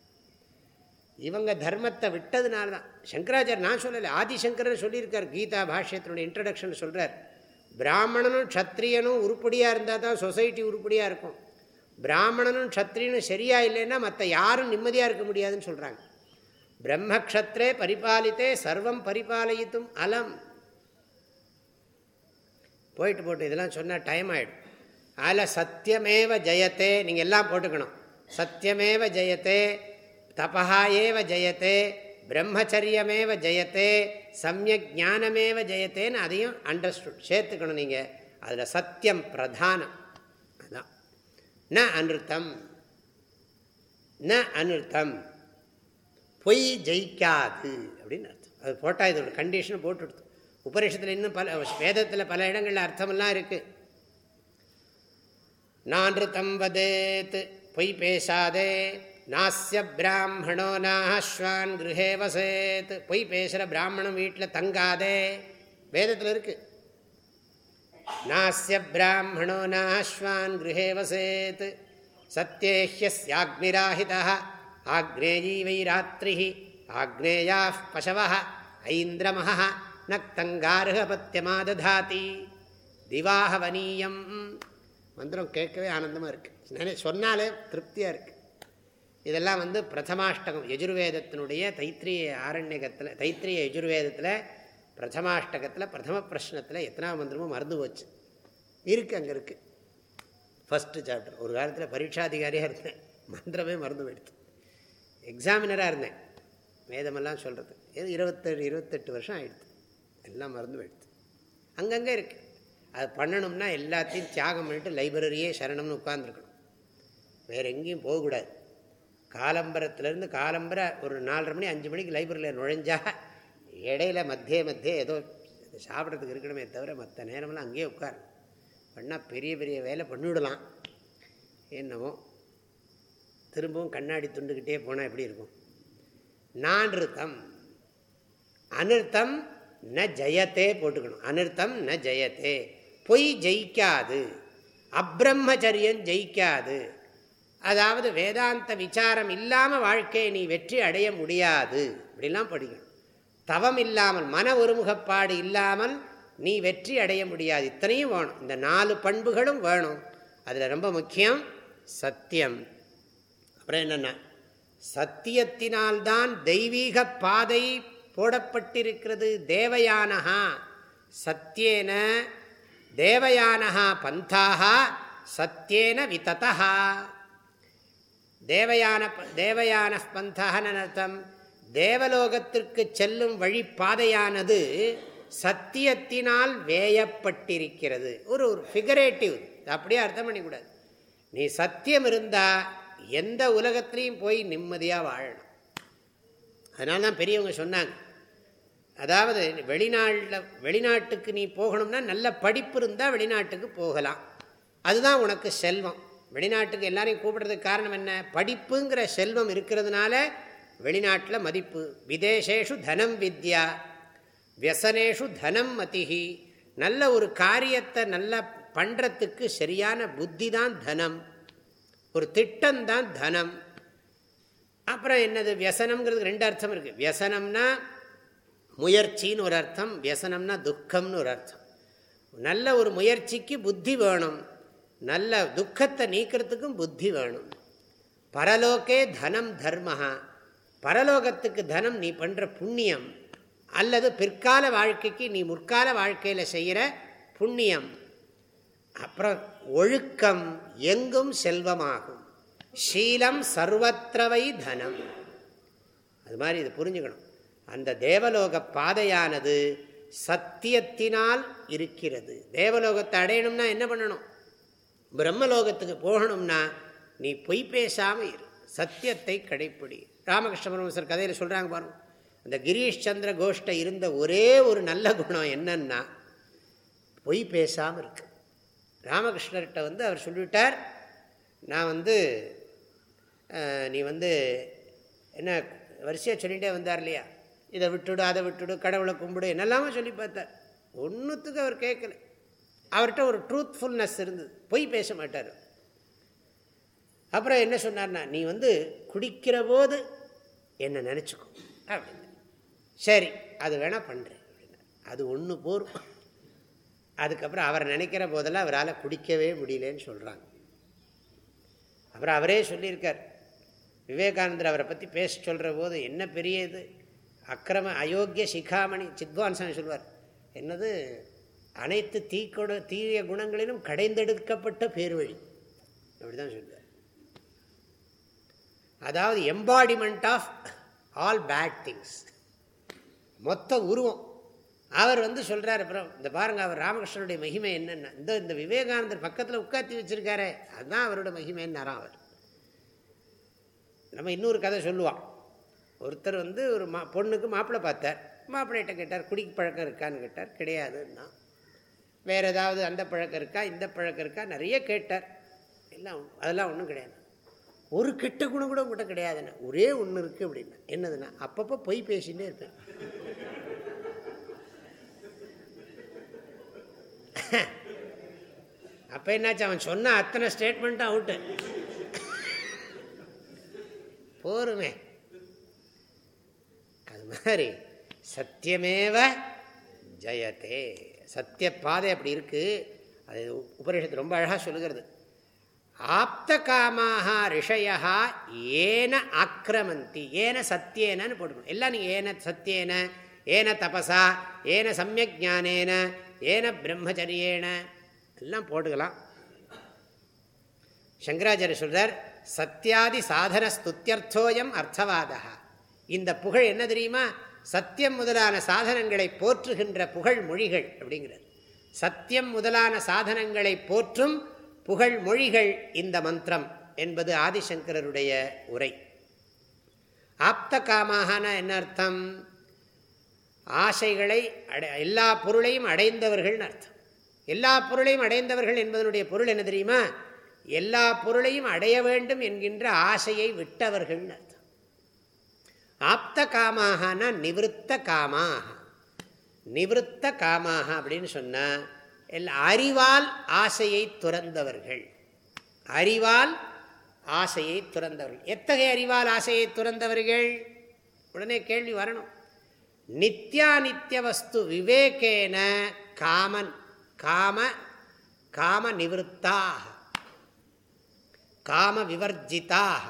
இவங்க தர்மத்தை விட்டதுனால தான் சங்கராச்சார் நான் சொல்லலை ஆதிசங்கரர் சொல்லியிருக்கார் கீதா பாஷ்யத்தினுடைய இன்ட்ரடக்ஷன் சொல்கிறார் பிராமணனும் க்ஷத்ரியனும் உருப்படியாக இருந்தால் தான் சொசைட்டி உருப்படியாக இருக்கும். பிராமணனும் க்ஷத்ரியனும் சரியாக இல்லைன்னா மற்ற யாரும் நிம்மதியாக இருக்க முடியாதுன்னு சொல்கிறாங்க பிரம்மக்ஷத்ரே பரிபாலித்தே சர்வம் பரிபாலித்தும் அலம். போயிட்டு போட்டு இதெல்லாம் சொன்னால் டைம் ஆகிடும் அதில் சத்தியமேவ ஜெயத்தே நீங்கள் எல்லாம் போட்டுக்கணும். சத்தியமேவ ஜெயத்தே தபா ஏவ ஜெயத்தே பிரம்மச்சரியமேவ ஜெயத்தே சமயக் ஞானமேவ ஜெயத்தேன்னு அதையும் அண்டர்ஸ்டுட் சேர்த்துக்கணும் நீங்கள் அதில் சத்தியம் பிரதானம். அதுதான் ந அனுத்தம் ந அனுத்தம் பொய் ஜெயிக்காது அப்படின்னு அர்த்தம். அது போட்டால் இதோட கண்டிஷன் போட்டுடுது. உபரிஷத்தில் இன்னும் பல வேதத்தில் பல இடங்களில் அர்த்தமெல்லாம் இருக்குது நான்ருத்தம் வதேத்து பொய் பேசாதே. நாசிய பிராமணோ நாஸ்வான் கிருஹே வசேத். பொய் பேசுகிற பிராமணன் வீட்டில் தங்காதே. வேதத்தில் இருக்கு. நாசிய பிராமணோ நாஸ்வான் கிருஹே வசேத். சத்தியேஹ்யஸ்யாக்னிராஹிதா ஆக்னேயீ வை ராத்திரி ஆக்னேயா பசவ ஐந்திரமஹ நக்தங்கார்ஹபத்தியமாததாதி திவாகவனீயம் மந்திரம் கேட்கவே ஆனந்தமாக இருக்குது சொன்னாலே திருப்தியாக இருக்குது இதெல்லாம் வந்து பிரதமாஷ்டகம் யஜுர்வேதத்தினுடைய தைத்திரிய ஆரண்யகத்தில் தைத்திரிய யஜுர்வேதத்தில் பிரதமாஷ்டகத்தில் பிரதம பிரஷ்னத்தில் எத்தனாம் மந்திரமும் மறந்து போச்சு. இருக்குது அங்கே இருக்குது ஃபஸ்ட்டு சாப்டர் ஒரு காலத்தில் பரீட்சாதிகாரியாக இருந்தேன். மந்திரமே மறந்து போயிடுது எக்ஸாமினராக இருந்தேன். வேதமெல்லாம் சொல்கிறது ஏதோ இருபத்தேழு இருபத்தெட்டு வருஷம் ஆகிடுது எல்லாம் மறந்து போயிடுது அங்கங்கே இருக்குது அது பண்ணணும்னா எல்லாத்தையும் தியாகம் பண்ணிட்டு லைப்ரரியே சரணம்னு உட்காந்துருக்கணும் வேறு எங்கேயும் போகக்கூடாது. காலம்பரத்துலேருந்து காலம்பர ஒரு நாலரை மணி அஞ்சு மணிக்கு லைப்ரரியில் நுழைஞ்சா இடையில மத்திய மத்திய ஏதோ சாப்பிட்றதுக்கு இருக்கணுமே தவிர மற்ற நேரமெல்லாம் அங்கேயே உட்கார். பண்ணால் பெரிய பெரிய வேலை பண்ணிவிடலாம் என்னமோ. திரும்பவும் கண்ணாடி துண்டுக்கிட்டே போனால் எப்படி இருக்கும்? நான்ருத்தம். அனிருத்தம் ந ஜெயத்தே போட்டுக்கணும். அனிருத்தம் ந ஜெயத்தே. பொய் ஜெயிக்காது. அப்ரம்மச்சரியம் ஜெயிக்காது. அதாவது வேதாந்த விசாரம் இல்லாமல் வாழ்க்கையை நீ வெற்றி அடைய முடியாது. இப்படிலாம் படிக்கணும் தவம் இல்லாமல் மன ஒருமுகப்பாடு இல்லாமல் நீ வெற்றி அடைய முடியாது. இத்தனையும் வேணும். இந்த நாலு பண்புகளும் வேணும். அதில் ரொம்ப முக்கியம் சத்தியம். அப்புறம் என்னென்ன சத்தியத்தினால்தான் தெய்வீக பாதை போடப்பட்டிருக்கிறது. தேவயானகா சத்தியேன தேவயானகா பந்தாக சத்தியேன விததா தேவயான தேவயான பந்தாகன அர்த்தம் தேவலோகத்திற்கு செல்லும் வழி பாதையானது சத்தியத்தினால் வேயப்பட்டிருக்கிறது. ஒரு ஒரு ஃபிகரேட்டிவ் அப்படியே அர்த்தம் பண்ணிக்கூடாது. நீ சத்தியம் இருந்தால் எந்த உலகத்திலையும் போய் நிம்மதியாக வாழணும் அதனால தான் பெரியவங்க சொன்னாங்க. அதாவது வெளிநாட்டில் வெளிநாட்டுக்கு நீ போகணும்னா நல்ல படிப்பு இருந்தால் வெளிநாட்டுக்கு போகலாம். அதுதான் உனக்கு செல்வம். வெளிநாட்டுக்கு எல்லாரையும் கூப்பிடுறதுக்கு காரணம் என்ன? படிப்புங்கிற செல்வம் இருக்கிறதுனால வெளிநாட்டில் மதிப்பு. விதேசேஷு தனம் வித்யா. வியசனேஷு தனம் மதிஹி. நல்ல ஒரு காரியத்தை நல்லா பண்ணுறதுக்கு சரியான புத்தி தான் தனம். ஒரு திட்டம்தான் தனம். அப்புறம் என்னது? வியசனம்ங்கிறதுக்கு ரெண்டு அர்த்தம் இருக்குது வியசனம்னா முயற்சின்னு ஒரு அர்த்தம் வியசனம்னா துக்கம்னு ஒரு அர்த்தம். நல்ல ஒரு முயற்சிக்கு புத்தி வேணும். நல்ல துக்கத்தை நீக்கிறதுக்கும் புத்தி வேணும். பரலோகே தனம் தர்மஹா. பரலோகத்துக்கு தனம் நீ பண்ணுற புண்ணியம் அல்லது பிற்கால வாழ்க்கைக்கு நீ முற்கால வாழ்க்கையில் செய்கிற புண்ணியம். அப்புறம் ஒழுக்கம் எங்கும் செல்வமாகும். ஷீலம் சர்வத்திரவை தனம். அது மாதிரி இது புரிஞ்சுக்கணும். அந்த தேவலோக பாதையானது சத்தியத்தினால் இருக்கிறது. தேவலோகத்தை அடையணும்னா என்ன பண்ணணும்? பிரம்மலோகத்துக்கு போகணும்னா நீ பொய் பேசாமல் இரு. சத்தியத்தை கடைப்பிடி. ராமகிருஷ்ண பரமசர் கதையில் சொல்கிறாங்க பாருங்க அந்த கிரீஷ் சந்திர கோஷ்டை இருந்த ஒரே ஒரு நல்ல குணம் என்னன்னா பொய் பேசாமல் இருக்கு. ராமகிருஷ்ணர்கிட்ட வந்து அவர் சொல்லிவிட்டார் நான் வந்து நீ வந்து என்ன வரிசையாக சொல்லிகிட்டே வந்தார் இல்லையா? இதை விட்டுடு அதை விட்டுடு கடவுளை கும்பிடு என்னெல்லாமோ சொல்லி பார்த்தார். ஒன்றுத்துக்கு அவர் கேட்கல. அவர்கிட்ட ஒரு ட்ரூத்ஃபுல்னஸ் இருந்தது. பொய் பேச மாட்டார். அப்புறம் என்ன சொன்னார்னா நீ வந்து குடிக்கிற போது என்னை நினச்சிக்கோ. அப்படின்னு சரி அது வேணால் பண்ணுறேன் அது ஒன்று போரும். அதுக்கப்புறம் அவரை நினைக்கிற போதெல்லாம் அவரால் குடிக்கவே முடியலன்னு சொல்கிறாங்க அப்புறம் அவரே சொல்லியிருக்கார். விவேகானந்தர் அவரை பற்றி பேச சொல்கிற போது என்ன பெரிய இது? அக்கிரம அயோக்கிய சிகாமணி சித்வான்சன் சொல்வார். என்னது? அனைத்து தீக்கொட தீய குணங்களிலும் கடைந்தெடுக்கப்பட்ட பேர்வழி. அப்படி தான் சொல்லுவார் அதாவது embodiment of all bad things மொத்த உருவம். அவர் வந்து சொல்கிறார் அப்புறம் இந்த பாருங்க அவர் ராமகிருஷ்ணனுடைய மகிமை என்னென்ன இந்த இந்த விவேகானந்தர் பக்கத்தில் உட்காத்தி வச்சிருக்காரு அதுதான் அவரோட மகிமைன்னாராம் அவர். நம்ம இன்னொரு கதை சொல்லுவான் ஒருத்தர் வந்து ஒரு மா பொண்ணுக்கு மாப்பிள்ளை பார்த்தார். மாப்பிள்ளைகிட்ட கேட்டார் குடிக்கு பழக்கம் இருக்கான்னு கேட்டார் கிடையாதுன்னா. வேறு ஏதாவது அந்த பழக்கம் இருக்கா இந்த பழக்கம் இருக்கா நிறைய கேட்டார். எல்லாம் அதெல்லாம் ஒன்றும் கிடையாது. ஒரு கெட்ட குணம் கூட உங்கள்கிட்ட கிடையாதுண்ணா ஒரே ஒன்று இருக்குது அப்படின்னா. என்னதுன்னா அப்பப்போ பொய் பேசிகிட்டே இருப்பேன். அப்போ என்னாச்சு? அவன் சொன்ன அத்தனை ஸ்டேட்மெண்ட்டும் அவுட்டு போருமே. அது மாதிரி சத்தியமேவ ஜயத்தே. சத்திய பாதை அப்படி இருக்குது அது உபநிஷத்து ரொம்ப அழகாக சொல்லுகிறது. ஆப்த காமாக ரிஷயா ஏன ஆக்கிரமந்தி ஏன சத்தியேனு போட்டுக்கணும். எல்லாம் நீங்கள் ஏன சத்தியேன ஏன தபசா ஏன சமயக் ஞானேன ஏன பிரம்மச்சரியேன எல்லாம் போட்டுக்கலாம். சங்கராச்சாரிய சொல்கிறார் சத்தியாதி சாதன ஸ்துத்தியர்த்தோயம் அர்த்தவாதா இந்த புகழ் என்ன தெரியுமா? சத்தியம் முதலான சாதனங்களை போற்றுகின்ற புகழ் மொழிகள் அப்படிங்கிறது. சத்தியம் முதலான சாதனங்களை போற்றும் புகழ் மொழிகள் இந்த மந்திரம் என்பது ஆதிசங்கரருடைய உரை. ஆப்த காமாகனா என்ன அர்த்தம்? ஆசைகளை அடை எல்லா பொருளையும் அடைந்தவர்கள்னு அர்த்தம். எல்லா பொருளையும் அடைந்தவர்கள் என்பதனுடைய பொருள் என்ன தெரியுமா? எல்லா பொருளையும் அடைய வேண்டும் என்கின்ற ஆசையை விட்டவர்கள்னு ஆப்த காமாகனா நிவத்த காமாக நிவத்த காமாக அப்படின்னு சொன்னால் எல் அறிவால் ஆசையை துறந்தவர்கள். அறிவால் ஆசையை துறந்தவர்கள். எத்தகைய அறிவால் ஆசையை துறந்தவர்கள்? உடனே கேள்வி வரணும். நித்யாநித்திய வஸ்து விவேகேன காமன். காம காம நிவத்தாக காம விவர்ஜிதாக.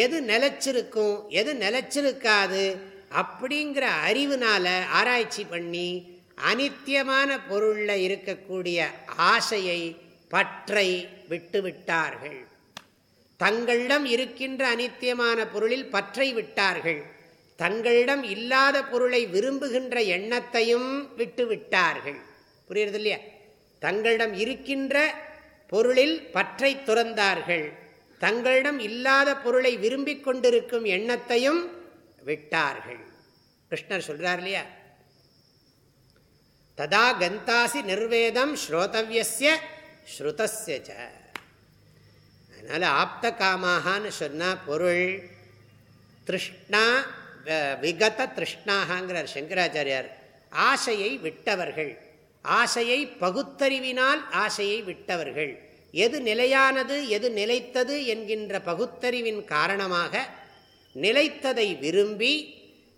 எது நிலச்சிருக்கும் எது நிலச்சிருக்காது அப்படிங்கிற அறிவுனால ஆராய்ச்சி பண்ணி அனித்தியமான பொருளில் இருக்கக்கூடிய ஆசையை பற்றை விட்டுவிட்டார்கள் தங்களிடம் இருக்கின்ற அனித்தியமான பொருளில் பற்றை விட்டார்கள். தங்களிடம் இல்லாத பொருளை விரும்புகின்ற எண்ணத்தையும் விட்டு விட்டார்கள். புரியுறது இல்லையா தங்களிடம் இருக்கின்ற பொருளில் பற்றை துறந்தார்கள். தங்களிடம் இல்லாத பொருளை விரும்பிக் கொண்டிருக்கும் எண்ணத்தையும் விட்டார்கள். கிருஷ்ணர் சொல்றார் இல்லையா? ததா கந்தாசி நிர்வேதம் ஸ்ரோதவியசிய ஸ்ருதசிய அதனால் ஆப்த காமாகான்னு சொன்னால் பொருள் திருஷ்ணா விகத திருஷ்ணாகாங்கிறார் சங்கராச்சாரியார். ஆசையை விட்டவர்கள். ஆசையை பகுத்தறிவினால் ஆசையை விட்டவர்கள். எது நிலையானது எது நிலைத்தது என்கின்ற பகுத்தறிவின் காரணமாக நிலைத்ததை விரும்பி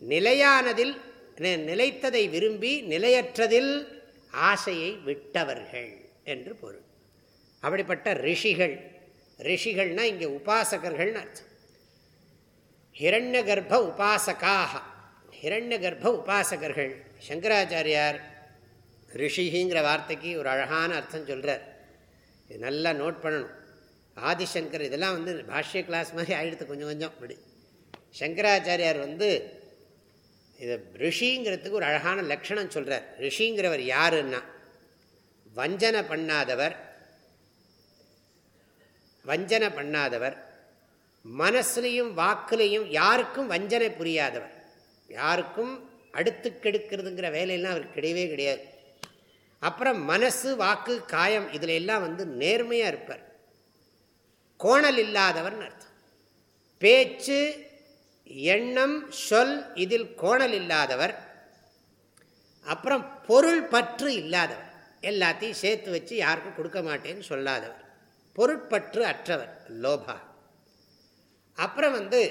நிலையானதில் நிலைத்ததை விரும்பி நிலையற்றதில் ஆசையை விட்டவர்கள் என்று பொருள். அப்படிப்பட்ட ரிஷிகள் ரிஷிகள்னா இங்கே உபாசகர்கள்னு அர்த்தம். ஹிரண்ய கர்ப்ப உபாசகாக ஹிரண்ய கர்ப்ப உபாசகர்கள். சங்கராச்சாரியார் ரிஷிகிங்கிற வார்த்தைக்கு ஒரு அழகான அர்த்தம் சொல்கிறார் இது நல்லா நோட் பண்ணணும். ஆதிசங்கர் இதெல்லாம் வந்து பாஷ்ய கிளாஸ் மாதிரி ஆகிடுது கொஞ்சம் கொஞ்சம் அப்படி. சங்கராச்சாரியார் வந்து இதை ரிஷிங்கிறதுக்கு ஒரு அழகான லட்சணம் சொல்கிறார் ரிஷிங்கிறவர் யாருன்னா? வஞ்சனை பண்ணாதவர் வஞ்சனை பண்ணாதவர் மனசுலையும் வாக்குலையும் யாருக்கும் வஞ்சனை புரியாதவர். யாருக்கும் அடுத்து கெடுக்கிறதுங்கிற வேலையெல்லாம் அவருக்கு கிடையவே கிடையாது. அப்புறம் மனசு வாக்கு காயம் இதில் எல்லாம் வந்து நேர்மையாக இருப்பார். கோணல் இல்லாதவர்னு அர்த்தம். பேச்சு எண்ணம் சொல் இதில் கோணல் இல்லாதவர். அப்புறம் பொருள் பற்று இல்லாதவர். எல்லாத்தையும் சேர்த்து வச்சு யாருக்கும் கொடுக்க மாட்டேன்னு சொல்லாதவர். பொருட்பற்று அற்றவர் லோபா. அப்புறம் வந்து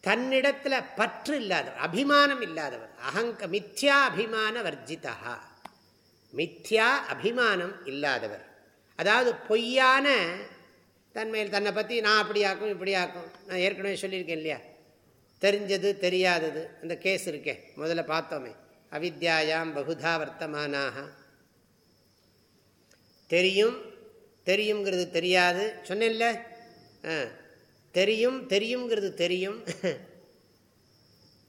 தன்னிடத்தில் பற்று இல்லாதவர் அபிமானம் இல்லாதவர். அகங்க மித்யா அபிமான வர்ஜிதா மித்யா அபிமானம் இல்லாதவர். அதாவது பொய்யான தன்மையில் தன்னை பற்றி நான் அப்படி ஆக்கும் இப்படி ஆக்கும் நான் ஏற்கனவே சொல்லியிருக்கேன் இல்லையா? தெரிஞ்சது தெரியாதது அந்த கேஸ் இருக்கே முதல்ல பார்த்தோமே. அவித்யாயாம் பகுதா வர்த்தமானாக. தெரியும் தெரியுங்கிறது தெரியாது. சொன்னேன்ல? தெரியும் தெரியுங்கிறது தெரியும்.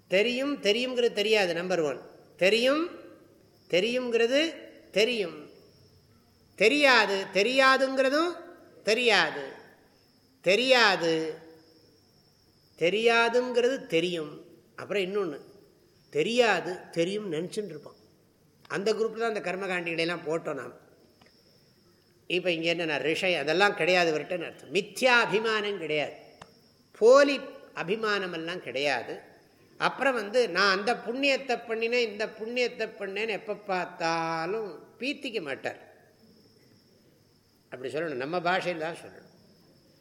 தெரியும் தெரியுங்கிறது தெரியாது நம்பர் ஒன் தெரியும் தெரியுங்கிறது தெரியும். தெரியாது தெரியாதுங்கிறதும் தெரியாது. தெரியாது தெரியாதுங்கிறது தெரியும். அப்புறம் இன்னொன்று தெரியாது தெரியும் நினச்சின்னு இருப்போம் அந்த குரூப்பில் தான் அந்த கர்மகாண்டிகளையெல்லாம் போட்டோம் நாம். இப்போ இங்கே என்னென்ன ரிஷை அதெல்லாம் கிடையாது விரட்டுன்னு அர்த்தம். மித்யா அபிமானம் கிடையாது. போலி அபிமானமெல்லாம் கிடையாது. அப்புறம் வந்து நான் அந்த புண்ணியத்தை பண்ணினேன் இந்த புண்ணியத்தை பண்ணேன்னு எப்போ பார்த்தாலும் பீத்திக்க மாட்டார். அப்படி சொல்லணும். நம்ம பாஷையில் தான் சொல்லணும்.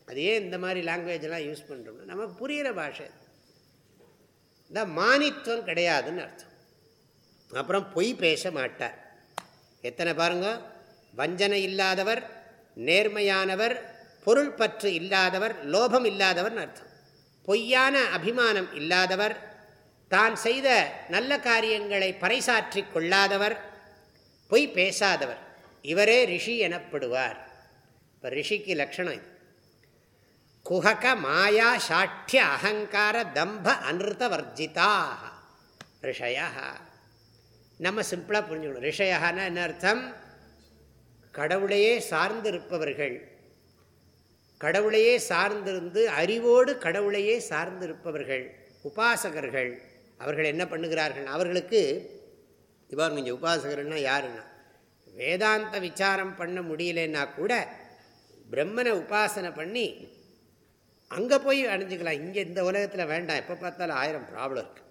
அது ஏன் இந்த மாதிரி லாங்குவேஜெல்லாம் யூஸ் பண்ணுறோம்னா நம்ம புரிகிற பாஷை இந்த மானித்துவம் கிடையாதுன்னு அர்த்தம். அப்புறம் பொய் பேச மாட்டார். எத்தனை பாருங்க? வஞ்சனை இல்லாதவர் நேர்மையானவர் பொருள் பற்று இல்லாதவர் லோபம் இல்லாதவர்னு அர்த்தம். பொய்யான அபிமானம் இல்லாதவர் தான் செய்த நல்ல காரியங்களை பறைசாற்றி கொள்ளாதவர் பொய் பேசாதவர். இவரே ரிஷி எனப்படுவார். இப்போ ரிஷிக்கு லட்சணம் இது. குஹக மாயா சாட்சிய அகங்கார தம்ப அனிருத்த வர்ஜிதாக ரிஷயா நம்ம சிம்பிளாக புரிஞ்சுக்கணும். ரிஷயானா என்ன அர்த்தம்? கடவுளையே சார்ந்து இருப்பவர்கள் கடவுளையே சார்ந்திருந்து அறிவோடு கடவுளையே சார்ந்திருப்பவர்கள். உபாசகர்கள். அவர்கள் என்ன பண்ணுகிறார்கள்? அவர்களுக்கு இவ்வாறு கொஞ்சம் உபாசகர்னா யாருன்னா வேதாந்த விசாரம் பண்ண முடியலன்னா கூட பிரம்மனை உபாசனை பண்ணி அங்கே போய் அணிஞ்சிக்கலாம். இங்கே இந்த உலகத்தில் வேண்டாம். எப்போ பார்த்தாலும் ஆயிரம் ப்ராப்ளம் இருக்குது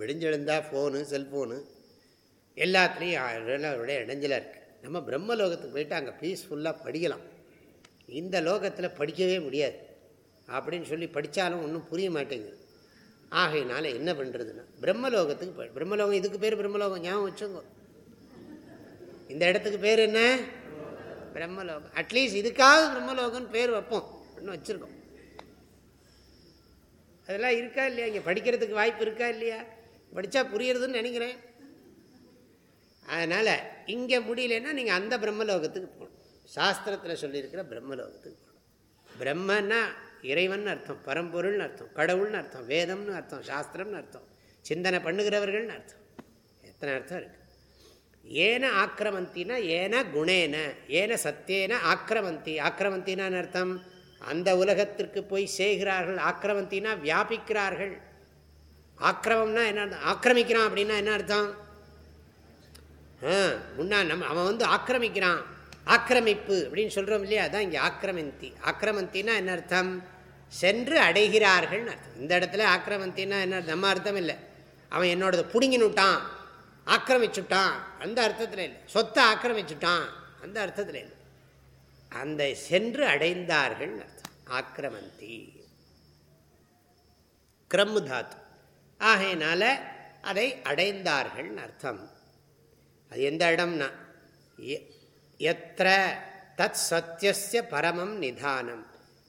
விடிஞ்செழுந்தால் ஃபோனு செல்ஃபோனு எல்லாத்துலேயும் அவருடைய இடைஞ்சலாக இருக்குது நம்ம பிரம்மலோகத்துக்கு போயிட்டு அங்கே பீஸ்ஃபுல்லாக படிக்கலாம். இந்த லோகத்தில் படிக்கவே முடியாது. அப்படின்னு சொல்லி படித்தாலும் ஒன்றும் புரிய மாட்டேங்குது. ஆகையினால என்ன பண்ணுறதுன்னா பிரம்மலோகத்துக்கு பிரம்மலோகம் இதுக்கு பேர் பிரம்மலோகம் ஞாபகம் வச்சுங்க இந்த இடத்துக்கு பேர் என்ன? பிரம்மலோகம். அட்லீஸ்ட் இதுக்காக பிரம்மலோகம்னு பேர் வைப்போம் அப்படின்னு வச்சுருக்கோம். அதெல்லாம் இருக்கா இல்லையா? இங்கே படிக்கிறதுக்கு வாய்ப்பு இருக்கா இல்லையா? படித்தா புரியுறதுன்னு நினைக்கிறேன். அதனால் இங்கே முடியலன்னா நீங்கள் அந்த பிரம்மலோகத்துக்கு போகணும். சாஸ்திரத்தில் சொல்லியிருக்கிற பிரம்மலோகத்துக்கு போகணும். பிரம்மன்னா இறைவன் அர்த்தம் பரம்பொருள்னு அர்த்தம் கடவுள்னு அர்த்தம் வேதம்னு அர்த்தம் சாஸ்திரம்னு அர்த்தம் சிந்தனை பண்ணுகிறவர்கள்னு அர்த்தம். எத்தனை அர்த்தம் இருக்குது ஏன ஆக்கிரமந்தினா ஏன குணேன ஏன சத்தியேன ஆக்கிரமந்தி ஆக்கிரமந்தினான்னு அர்த்தம்? அந்த உலகத்திற்கு போய் செய்கிறார்கள் ஆக்கிரமந்தினா வியாபிக்கிறார்கள். ஆக்கிரமம்னா என்ன ஆக்கிரமிக்கிறான் அப்படின்னா என்ன அர்த்தம்? முன்னா நம்ம அவன் வந்து ஆக்கிரமிக்கிறான். ஆக்கிரமிப்பு அப்படின்னு சொல்கிறோம் இல்லையா? அதான் இங்கே ஆக்கிரமந்தி. ஆக்கிரமந்தினா என்ன அர்த்தம்? சென்று அடைகிறார்கள் அர்த்தம். இந்த இடத்துல ஆக்கிரமந்தினா என்ன நம்ம அர்த்தம் இல்லை. அவன் என்னோடது பிடுங்கினுட்டான் ஆக்கிரமிச்சுட்டான். அந்த அர்த்தத்தில் இல்லை. சொத்தை ஆக்கிரமிச்சுட்டான். அந்த அர்த்தத்தில் இல்லை. அந்த சென்று அடைந்தார்கள் அர்த்தம். ஆக்கிரமந்தி. கிரம்மு தாத்து. ஆகையினால அதை அடைந்தார்கள் அர்த்தம். அது எந்த இடம்னா? எத்த தத் சத்தியசிய பரமம் நிதானம்.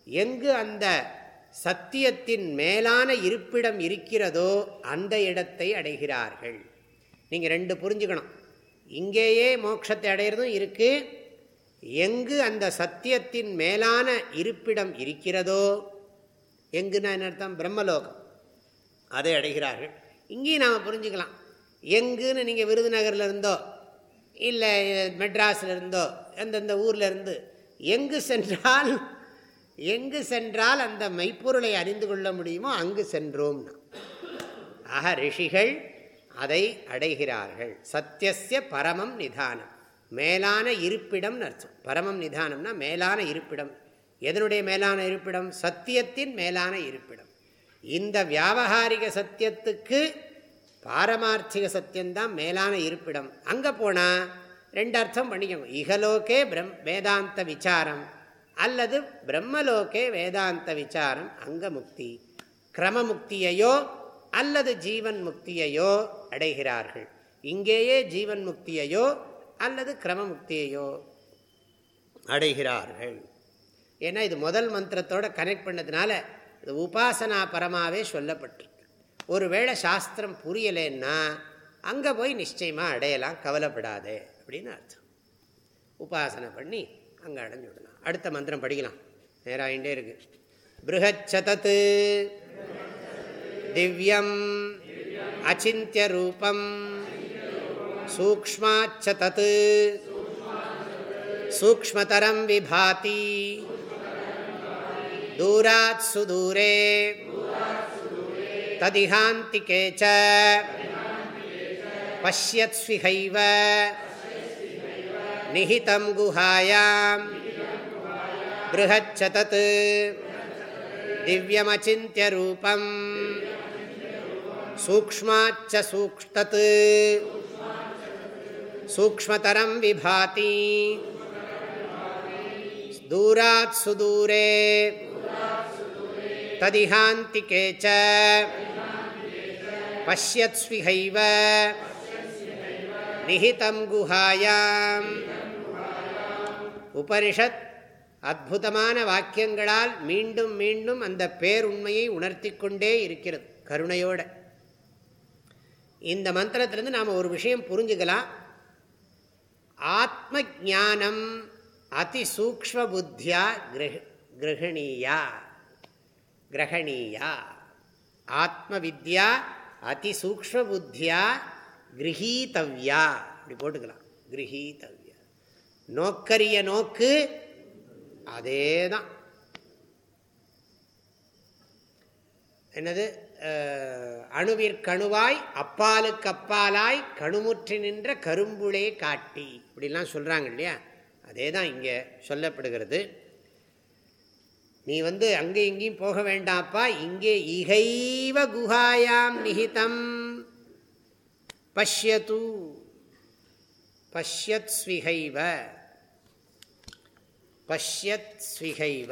எங்கு அந்த சத்தியத்தின் மேலான இருப்பிடம் இருக்கிறதோ அந்த இடத்தை அடைகிறார்கள். நீங்கள் ரெண்டு புரிஞ்சுக்கணும். இங்கேயே மோட்சத்தை அடையிறதும் இருக்குது எங்கு அந்த சத்தியத்தின் மேலான இருப்பிடம் இருக்கிறதோ எங்குன்னா என்ன அர்த்தம்? பிரம்மலோகம். அதை அடைகிறார்கள். இங்கேயும் நாம் புரிஞ்சுக்கலாம். எங்குன்னு நீங்கள் விருதுநகரில் இருந்தோ இல்லை மெட்ராஸில் இருந்தோ அந்தந்த ஊர்லேருந்து எங்கு சென்றால் எங்கு சென்றால் அந்த மெய்ப்பொருளை அறிந்து கொள்ள முடியுமோ அங்கு சென்றோம்னா ஆக ரிஷிகள் அதை அடைகிறார்கள். சத்தியசிய பரமம் நிதானம். மேலான இருப்பிடம் அர்த்தம். பரமம் நிதானம்னா மேலான இருப்பிடம். எதனுடைய மேலான இருப்பிடம்? சத்தியத்தின் மேலான இருப்பிடம். இந்த வியாபகாரிக சத்தியத்துக்கு பாரமார்த்திக சத்தியம்தான் மேலான இருப்பிடம். அங்கே போனால் ரெண்டு அர்த்தம் பண்ணிக்கோங்க. இகலோகே பிரம் வேதாந்த விசாரம் அல்லது பிரம்மலோகே வேதாந்த விசாரம் அங்க முக்தி. கிரமமுக்தியையோ அல்லது ஜீவன் முக்தியையோ அடைகிறார்கள். இங்கேயே ஜீவன் முக்தியையோ அல்லது கிரமமுக்தியையோ அடைகிறார்கள். ஏன்னா இது முதல் மந்திரத்தோட கனெக்ட் பண்ணதுனால இது உபாசனா பரமாவே ஒருவேளை சாஸ்திரம் புரியலைன்னா அங்கே போய் நிச்சயமாக அடையலாம் கவலைப்படாதே அப்படின்னு அர்த்தம். உபாசனை பண்ணி அங்கே அடைஞ்சு விடலாம். அடுத்த மந்திரம் படிக்கலாம். நேராயிண்டே இருக்கு. பிருகச்சதத்து திவ்யம் அச்சிந்திய ரூபம் சூக்மாச்சதத் சூக்மதரம் விபாதி. தூராத் சுதூரே. तदिहान्तिके च पश्यत्स्विहैव निहितं गुहायां बृहच्च तत् दिव्यमचिन्त्यरूपम् सूक्ष्माच्च सूक्ष्तत् सूक्ष्मतरं विभाति दूरात् सुदूरे तदिहान्तिके च पश्यत्स्विहैव நிஹிதம் குஹாயாம் உபனிஷத் அற்புதமான வாக்கியங்களால் மீண்டும் மீண்டும் அந்த பேருண்மையை உணர்த்தி கொண்டே இருக்கிறது கருணையோட இந்த மந்திரத்திலிருந்து நாம் ஒரு விஷயம் புரிஞ்சுக்கலாம் ஆத்ம ஜானம் அதிசூக்ம புத்தியா கிரகணீயா கிரகணீயா. ஆத்ம வித்யா அதிசூக்ம புத்தியா கிரகீதவ்யா. இப்படி போட்டுக்கலாம். கிரகீதவ்யா. நோக்கரிய நோக்கு அதே தான் என்னது அணுவிற்கணுவாய் அப்பாலுக்கு அப்பாலாய் கணுமுற்றி நின்ற கரும்புளே காட்டி. இப்படிலாம் சொல்கிறாங்க இல்லையா? அதே தான் இங்கே சொல்லப்படுகிறது. நீ வந்து அங்கே இங்கேயும் போக வேண்டாப்பா இங்கே இகைவ குஹாயாம் நிகிதம் பஷ்யத்து பஷ்யத் ஸ்விகைவ. பஷ்யத் ஸ்விகைவ.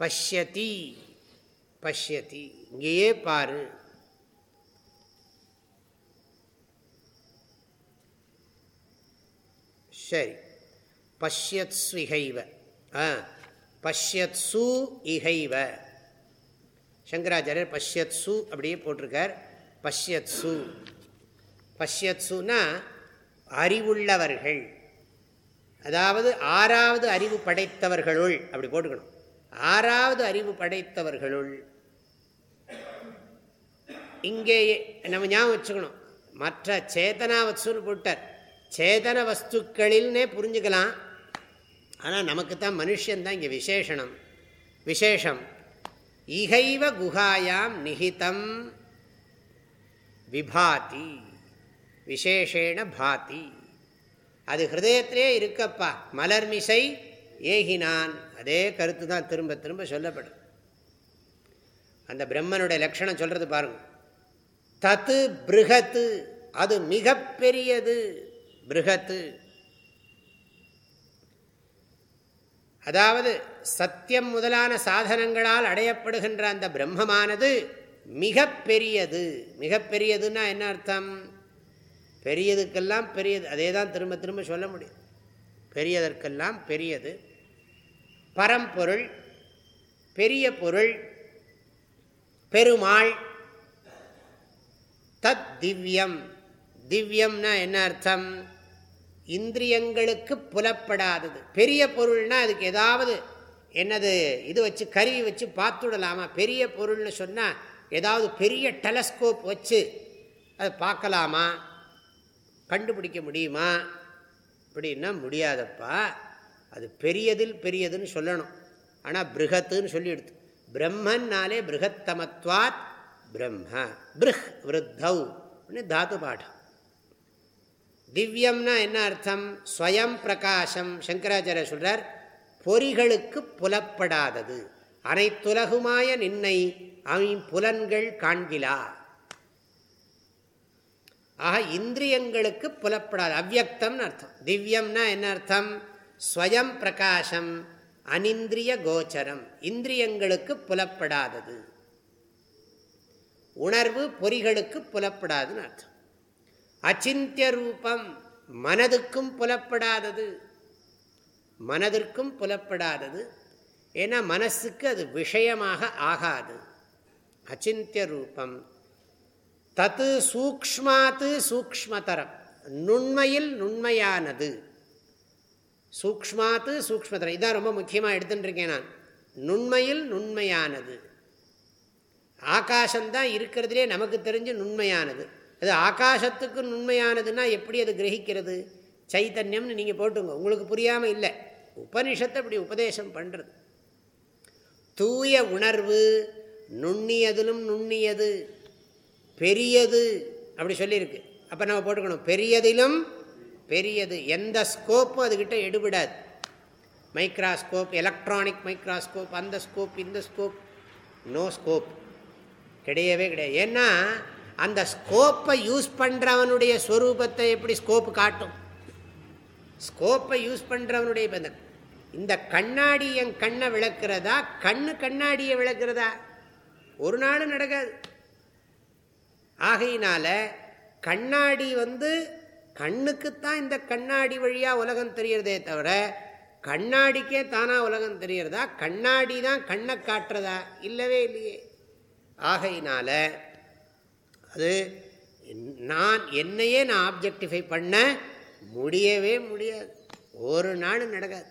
பஷ்யதி. பஷ்யதி. இங்கேயே பாரு. சரி. பஷ்யத் ஸ்விகைவ. ஆ. பஷ்யத் சு இகைவ. சங்கராச்சாரியர் பஷ்யத் சு அப்படியே போட்டிருக்கார். பஷ்யத் சு பஷ்யத் சுனா அறிவுள்ளவர்கள். அதாவது ஆறாவது அறிவு படைத்தவர்களுள். அப்படி போட்டுக்கணும். ஆறாவது அறிவு படைத்தவர்களுள். இங்கே நம்ம ஞாபகம் வச்சுக்கணும். மற்ற சேதனா வஸ்துன்னு போட்டார். சேதன வஸ்துக்களில்னே புரிஞ்சுக்கலாம். ஆனால் நமக்கு தான் மனுஷன்தான் இங்கே விசேஷனம். விசேஷம். இகைவ குஹாயாம் நிகிதம் விபாதி. விசேஷேண பாதி. அது ஹிருதயத்திலே இருக்கப்பா. மலர்மிசை ஏகினான். அதே கருத்து தான் திரும்ப திரும்ப சொல்லப்படும். அந்த பிரம்மனுடைய லட்சணம் சொல்கிறது பாருங்கள் தத்து பிருகத்து. அது மிகப்பெரியது. பிருகத்து. அதாவது சத்தியம் முதலான சாதனங்களால் அடையப்படுகின்ற அந்த பிரம்மமானது மிக பெரியது மிக பெரியதுன்னா என்ன அர்த்தம்? பெரியதுக்கெல்லாம் பெரியது. அதே தான் திரும்ப திரும்ப சொல்ல முடியும். பெரியதற்கெல்லாம் பெரியது. பரம்பொருள் பெரிய பொருள் பெருமாள் தத் திவ்யம். திவ்யம்னா என்ன அர்த்தம்? இந்திரியங்களுக்கு புலப்படாதது. பெரிய பொருள்னால் அதுக்கு ஏதாவது என்னது இது வச்சு கருவி வச்சு பார்த்துடலாமா? பெரிய பொருள்னு சொன்னால் ஏதாவது பெரிய டெலஸ்கோப் வச்சு அதை பார்க்கலாமா? கண்டுபிடிக்க முடியுமா? அப்படின்னா முடியாதப்பா. அது பெரியதில் பெரியதுன்னு சொல்லணும். ஆனால் பிருகத்துன்னு சொல்லி எடுத்து பிரம்மன்னாலே பிருகத்தமத்வாத் பிரம்ம பிருஹ் விருத்தௌ தாத்து பாடம். திவ்யம்னா என்ன அர்த்தம்? ஸ்வயம் பிரகாசம். சங்கராச்சாரிய சொல்கிறார் பொறிகளுக்கு புலப்படாதது. அனைத்துலகுமாய நின்னை அவன் புலன்கள் காண்கிலா. ஆக இந்திரியங்களுக்கு புலப்படாது. அவ்வக்தம்னு அர்த்தம். திவ்யம்னா என்ன அர்த்தம்? ஸ்வயம் பிரகாசம் அனிந்திரிய கோச்சரம். இந்திரியங்களுக்கு புலப்படாதது. உணர்வு பொறிகளுக்கு புலப்படாதுன்னு அர்த்தம். அச்சிந்திய ரூபம் மனதுக்கும் புலப்படாதது. மனதிற்கும் புலப்படாதது. ஏன்னா மனசுக்கு அது விஷயமாக ஆகாது. அச்சிந்திய ரூபம் தத்து சூக்மாத்து சூக்மதரம் நுண்மையில் நுண்மையானது. சூக்மாத்து சூக்மதரம் இதான் ரொம்ப முக்கியமாக எடுத்துட்டுருக்கேன் நான். நுண்மையில் நுண்மையானது. ஆகாசம்தான் இருக்கிறதுலே நமக்கு தெரிஞ்சு நுண்மையானது. அது ஆகாசத்துக்கு நுண்மையானதுன்னா எப்படி அது கிரகிக்கிறது? சைத்தன்யம்னு நீங்கள் போட்டுங்க உங்களுக்கு புரியாமல் இல்லை. உபனிஷத்தை அப்படி உபதேசம் பண்ணுறது தூய உணர்வு நுண்ணியதிலும் நுண்ணியது பெரியது அப்படி சொல்லியிருக்கு. அப்போ நம்ம போட்டுக்கணும். பெரியதிலும் பெரியது. எந்த ஸ்கோப்பும் அதுக்கிட்ட எடுபடாது. மைக்ராஸ்கோப் எலக்ட்ரானிக் மைக்ராஸ்கோப் அந்த ஸ்கோப் இந்த ஸ்கோப் நோ ஸ்கோப் கிடையவே கிடையாது. ஏன்னா அந்த ஸ்கோப்பை யூஸ் பண்ணுறவனுடைய ஸ்வரூபத்தை எப்படி ஸ்கோப்பு காட்டும்? ஸ்கோப்பை யூஸ் பண்ணுறவனுடைய பந்தம் இந்த கண்ணாடி என் கண்ணை விளக்குறதா? கண்ணு கண்ணாடியை விளக்குறதா? ஒரு நாள் நடக்காது. ஆகையினால கண்ணாடி வந்து கண்ணுக்குத்தான் இந்த கண்ணாடி வழியாக உலகம் தெரியறதே தவிர கண்ணாடிக்கே தானாக உலகம் தெரியறதா? கண்ணாடி தான் கண்ணை காட்டுறதா? இல்லவே இல்லையே. ஆகையினால அது நான் என்னையே நான் ஆப்ஜெக்டிஃபை பண்ண முடியவே முடியாது. ஒரு நாள் நடக்காது.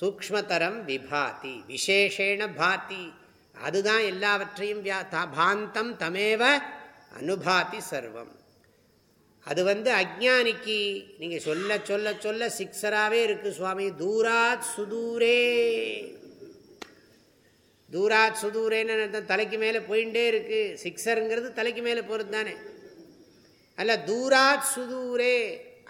சூக்மதரம் விபாதி விசேஷேண பாதி. அதுதான் எல்லாவற்றையும் பாந்தம் தமேவ அனுபாதி சர்வம். அது வந்து அஜானிக்கு நீங்கள் சொல்ல சொல்ல சொல்ல சிக்ஸராகவே இருக்குது சுவாமி. தூராத் சுதூரே. தூராத் சுதூரேன்னு தலைக்கு மேலே போயிட்டே இருக்குது சிக்ஸருங்கிறது தலைக்கு மேலே போகிறது தானே. அல்ல தூராத் சுதூரே.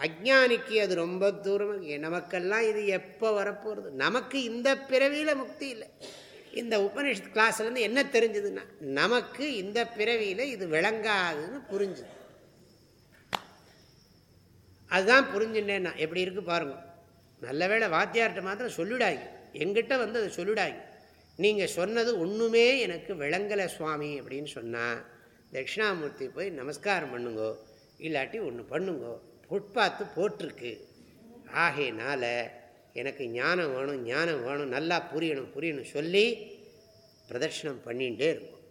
அஜானிக்கு அது ரொம்ப தூரம். நமக்கெல்லாம் இது எப்போ வரப்போகிறது நமக்கு இந்த பிறவியில் முக்தி இல்லை. இந்த உபனிஷத் கிளாஸ்லேருந்து என்ன தெரிஞ்சதுன்னா நமக்கு இந்த பிறவியில் இது விளங்காதுன்னு புரிஞ்சுது. அதுதான் புரிஞ்சுட்டேன்னா எப்படி இருக்குது பாருங்க. நல்ல வேளை வாத்தியார்கிட்ட மாத்திரம் சொல்லிவிடாங்க எங்கிட்ட வந்து அதை சொல்லிவிடாங்க நீங்கள் சொன்னது ஒன்றுமே எனக்கு விளங்கலை சுவாமி அப்படின்னு சொன்னால் தட்சிணாமூர்த்தி போய் நமஸ்காரம் பண்ணுங்கோ இல்லாட்டி ஒன்று பண்ணுங்கோ புட்பாத்து போட்டிருக்கு. ஆகையினால எனக்கு ஞானம் வேணும் ஞானம் வேணும் நல்லா புரியணும் புரியணும் சொல்லி பிரதட்சிணம் பண்ணிகிட்டே இருக்கும்.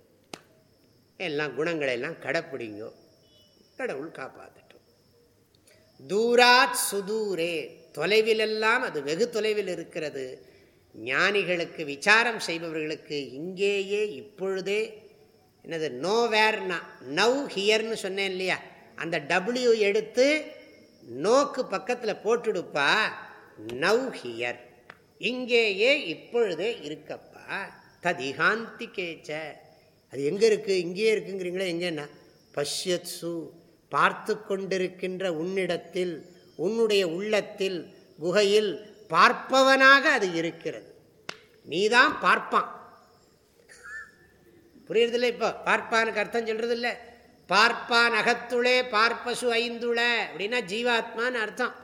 எல்லாம் குணங்களெல்லாம் கடைப்பிடிங்கோ கடவுள் காப்பாற்றட்டும் தூராத் சுதூரே தொலைவிலெல்லாம் அது வெகு தொலைவில் இருக்கிறது. ஞானிகளுக்கு விசாரம் செய்பவர்களுக்கு இங்கேயே இப்பொழுதே என்னது நோ வேர்னா நவ் ஹியர்னு சொன்னேன் இல்லையா? அந்த டபிள்யூ எடுத்து நோக்கு பக்கத்தில் போட்டுடுப்பா நவ் ஹியர் இங்கேயே இப்பொழுதே இருக்கப்பா. ததிகாந்தி கேச்ச. அது எங்கே இருக்குது இங்கேயே இருக்குங்கிறீங்களா எங்கன்னா? பஷ்யத்சு பார்த்து கொண்டிருக்கின்ற உன்னிடத்தில் உன்னுடைய உள்ளத்தில் குகையில் பார்ப்பவனாக அது இருக்கிறது. நீ தான் பார்ப்பான். புரியுறதில்ல இப்போ? பார்ப்பானுக்கு அர்த்தம் சொல்றது இல்லை பார்ப்பான் அகத்துளே பார்ப்பசு ஐந்துள அப்படின்னா ஜீவாத்மான்னு அர்த்தம்.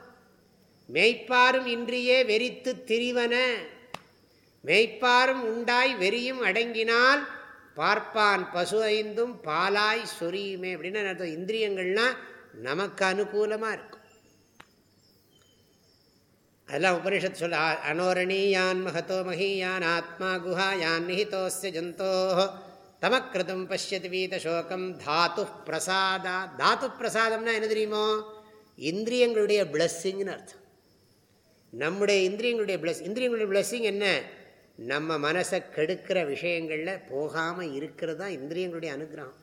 மெய்ப்பாரும் இன்றியே வெறித்து திரிவன. மெய்ப்பாரும் உண்டாய் வெறியும் அடங்கினால் பார்ப்பான் பசு ஐந்தும் பாலாய் சொரியுமே அப்படின்னு அர்த்தம். இந்திரியங்கள்லாம் நமக்கு அனுகூலமாக இருக்கும். அதெல்லாம் உபனிஷத் சொல்ல அனோரணீயான் மகதோ மகீயான் ஆத்மா குஹாயான் நிஹிதோஸ்ய ஜந்தோ தமக்கிருதம் பசியதி வீத சோகம் தாத்து பிரசாதா தாத்து பிரசாதம்னா என்ன தெரியுமோ இந்திரியங்களுடைய பிளஸ்ஸிங்னு அர்த்தம் நம்முடைய இந்திரியங்களுடைய பிளஸ் இந்திரியங்களுடைய பிளஸ்ஸிங் என்ன? நம்ம மனசை கெடுக்கிற விஷயங்களில் போகாமல் இருக்கிறது தான் இந்திரியங்களுடைய அனுகிரகம்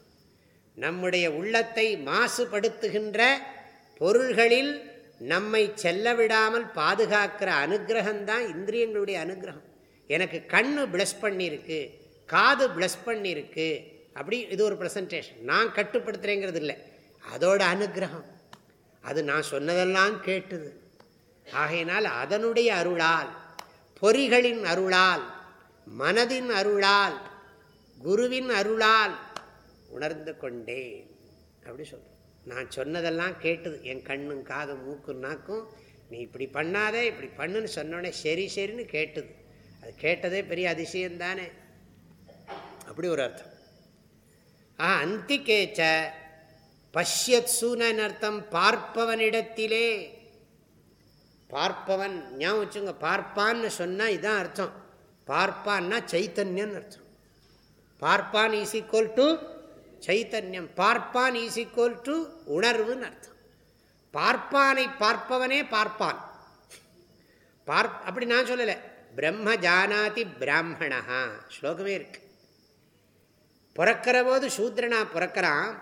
நம்முடைய உள்ளத்தை மாசுபடுத்துகின்ற பொருள்களில் நம்மை செல்ல விடாமல் பாதுகாக்கிற அனுகிரகம்தான் இந்திரியங்களுடைய அனுகிரகம். எனக்கு கண்ணு பிளஸ் பண்ணியிருக்கு காது பிளஸ் பண்ணியிருக்கு அப்படி இது ஒரு ப்ரெசன்டேஷன் நான் கட்டுப்படுத்துகிறேங்கிறது இல்லை. அதோட அனுகிரகம். அது நான் சொன்னதெல்லாம் கேட்டுது. ஆகையினால் அதனுடைய அருளால் பொறிகளின் அருளால் மனதின் அருளால் குருவின் அருளால் உணர்ந்து கொண்டேன். அப்படி சொல்கிறேன் நான் சொன்னதெல்லாம் கேட்டுது. என் கண்ணும் காதும் மூக்கும் நாக்கும். நீ இப்படி பண்ணாதே இப்படி பண்ணுன்னு சொன்னோடனே சரி சரின்னு கேட்டுது. அது கேட்டதே பெரிய அதிசயம் தானே அப்படி ஒரு அர்த்தம். ஆ அந்திகேச்ச பஷ்யத் சூனன் அர்த்தம் பார்ப்பவனிடத்திலே. பார்ப்பவன் ஞாபகம் வச்சுங்க பார்ப்பான்னு சொன்னால் இதுதான் அர்த்தம். பார்ப்பான்னா சைத்தன்யன்னு அர்த்தம். பார்ப்பான் இஸ் ஈக்குவல் டு சைத்தன்யம். பார்ப்பான் ஈஸ் ஈக்குவல் டு உணர்வுன்னு அர்த்தம். பார்ப்பானை பார்ப்பவனே பார்ப்பான். பார்ப் அப்படி நான் சொல்லலை. பிரம்ம ஜானாதி பிராமணா ஸ்லோகமே இருக்கு. பிறக்கிற போது சூத்ரனா பிறக்கிறான்.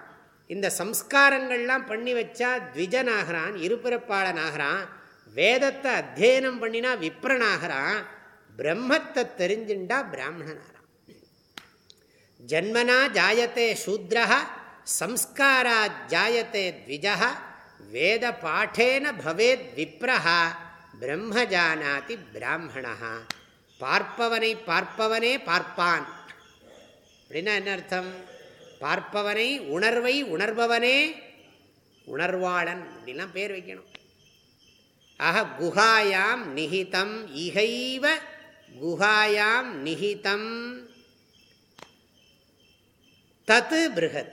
இந்த சம்ஸ்காரங்கள்லாம் பண்ணி வச்சா த்விஜனாகிறான் இருபிறப்பாளனாகிறான். வேதத்தை அத்தியனம் பண்ணினா விப்ரனாகிறான். பிரம்மத்தை தெரிஞ்சுண்டா பிராமணனாகிறான். ஜன்மனா ஜாயத்தே சூத்ரா சம்ஸ்காரா ஜாயத்தே த்விஜா வேத பாட்டேன பவேத் விப்ரஹா பிரம்ம ஜானாதி பிராமணா பார்ப்பவனை பார்ப்பவனே பார்ப்பான். அப்படின்னா என்ன அர்த்தம்? பார்ப்பவனை உணர்வை உணர்பவனே உணர்வாளன் அப்படிலாம் பேர் வைக்கணும். ஆக குஹாயாம் நிகிதம் இகைவ குஹாயாம் நிகிதம் தத்து பிருகத்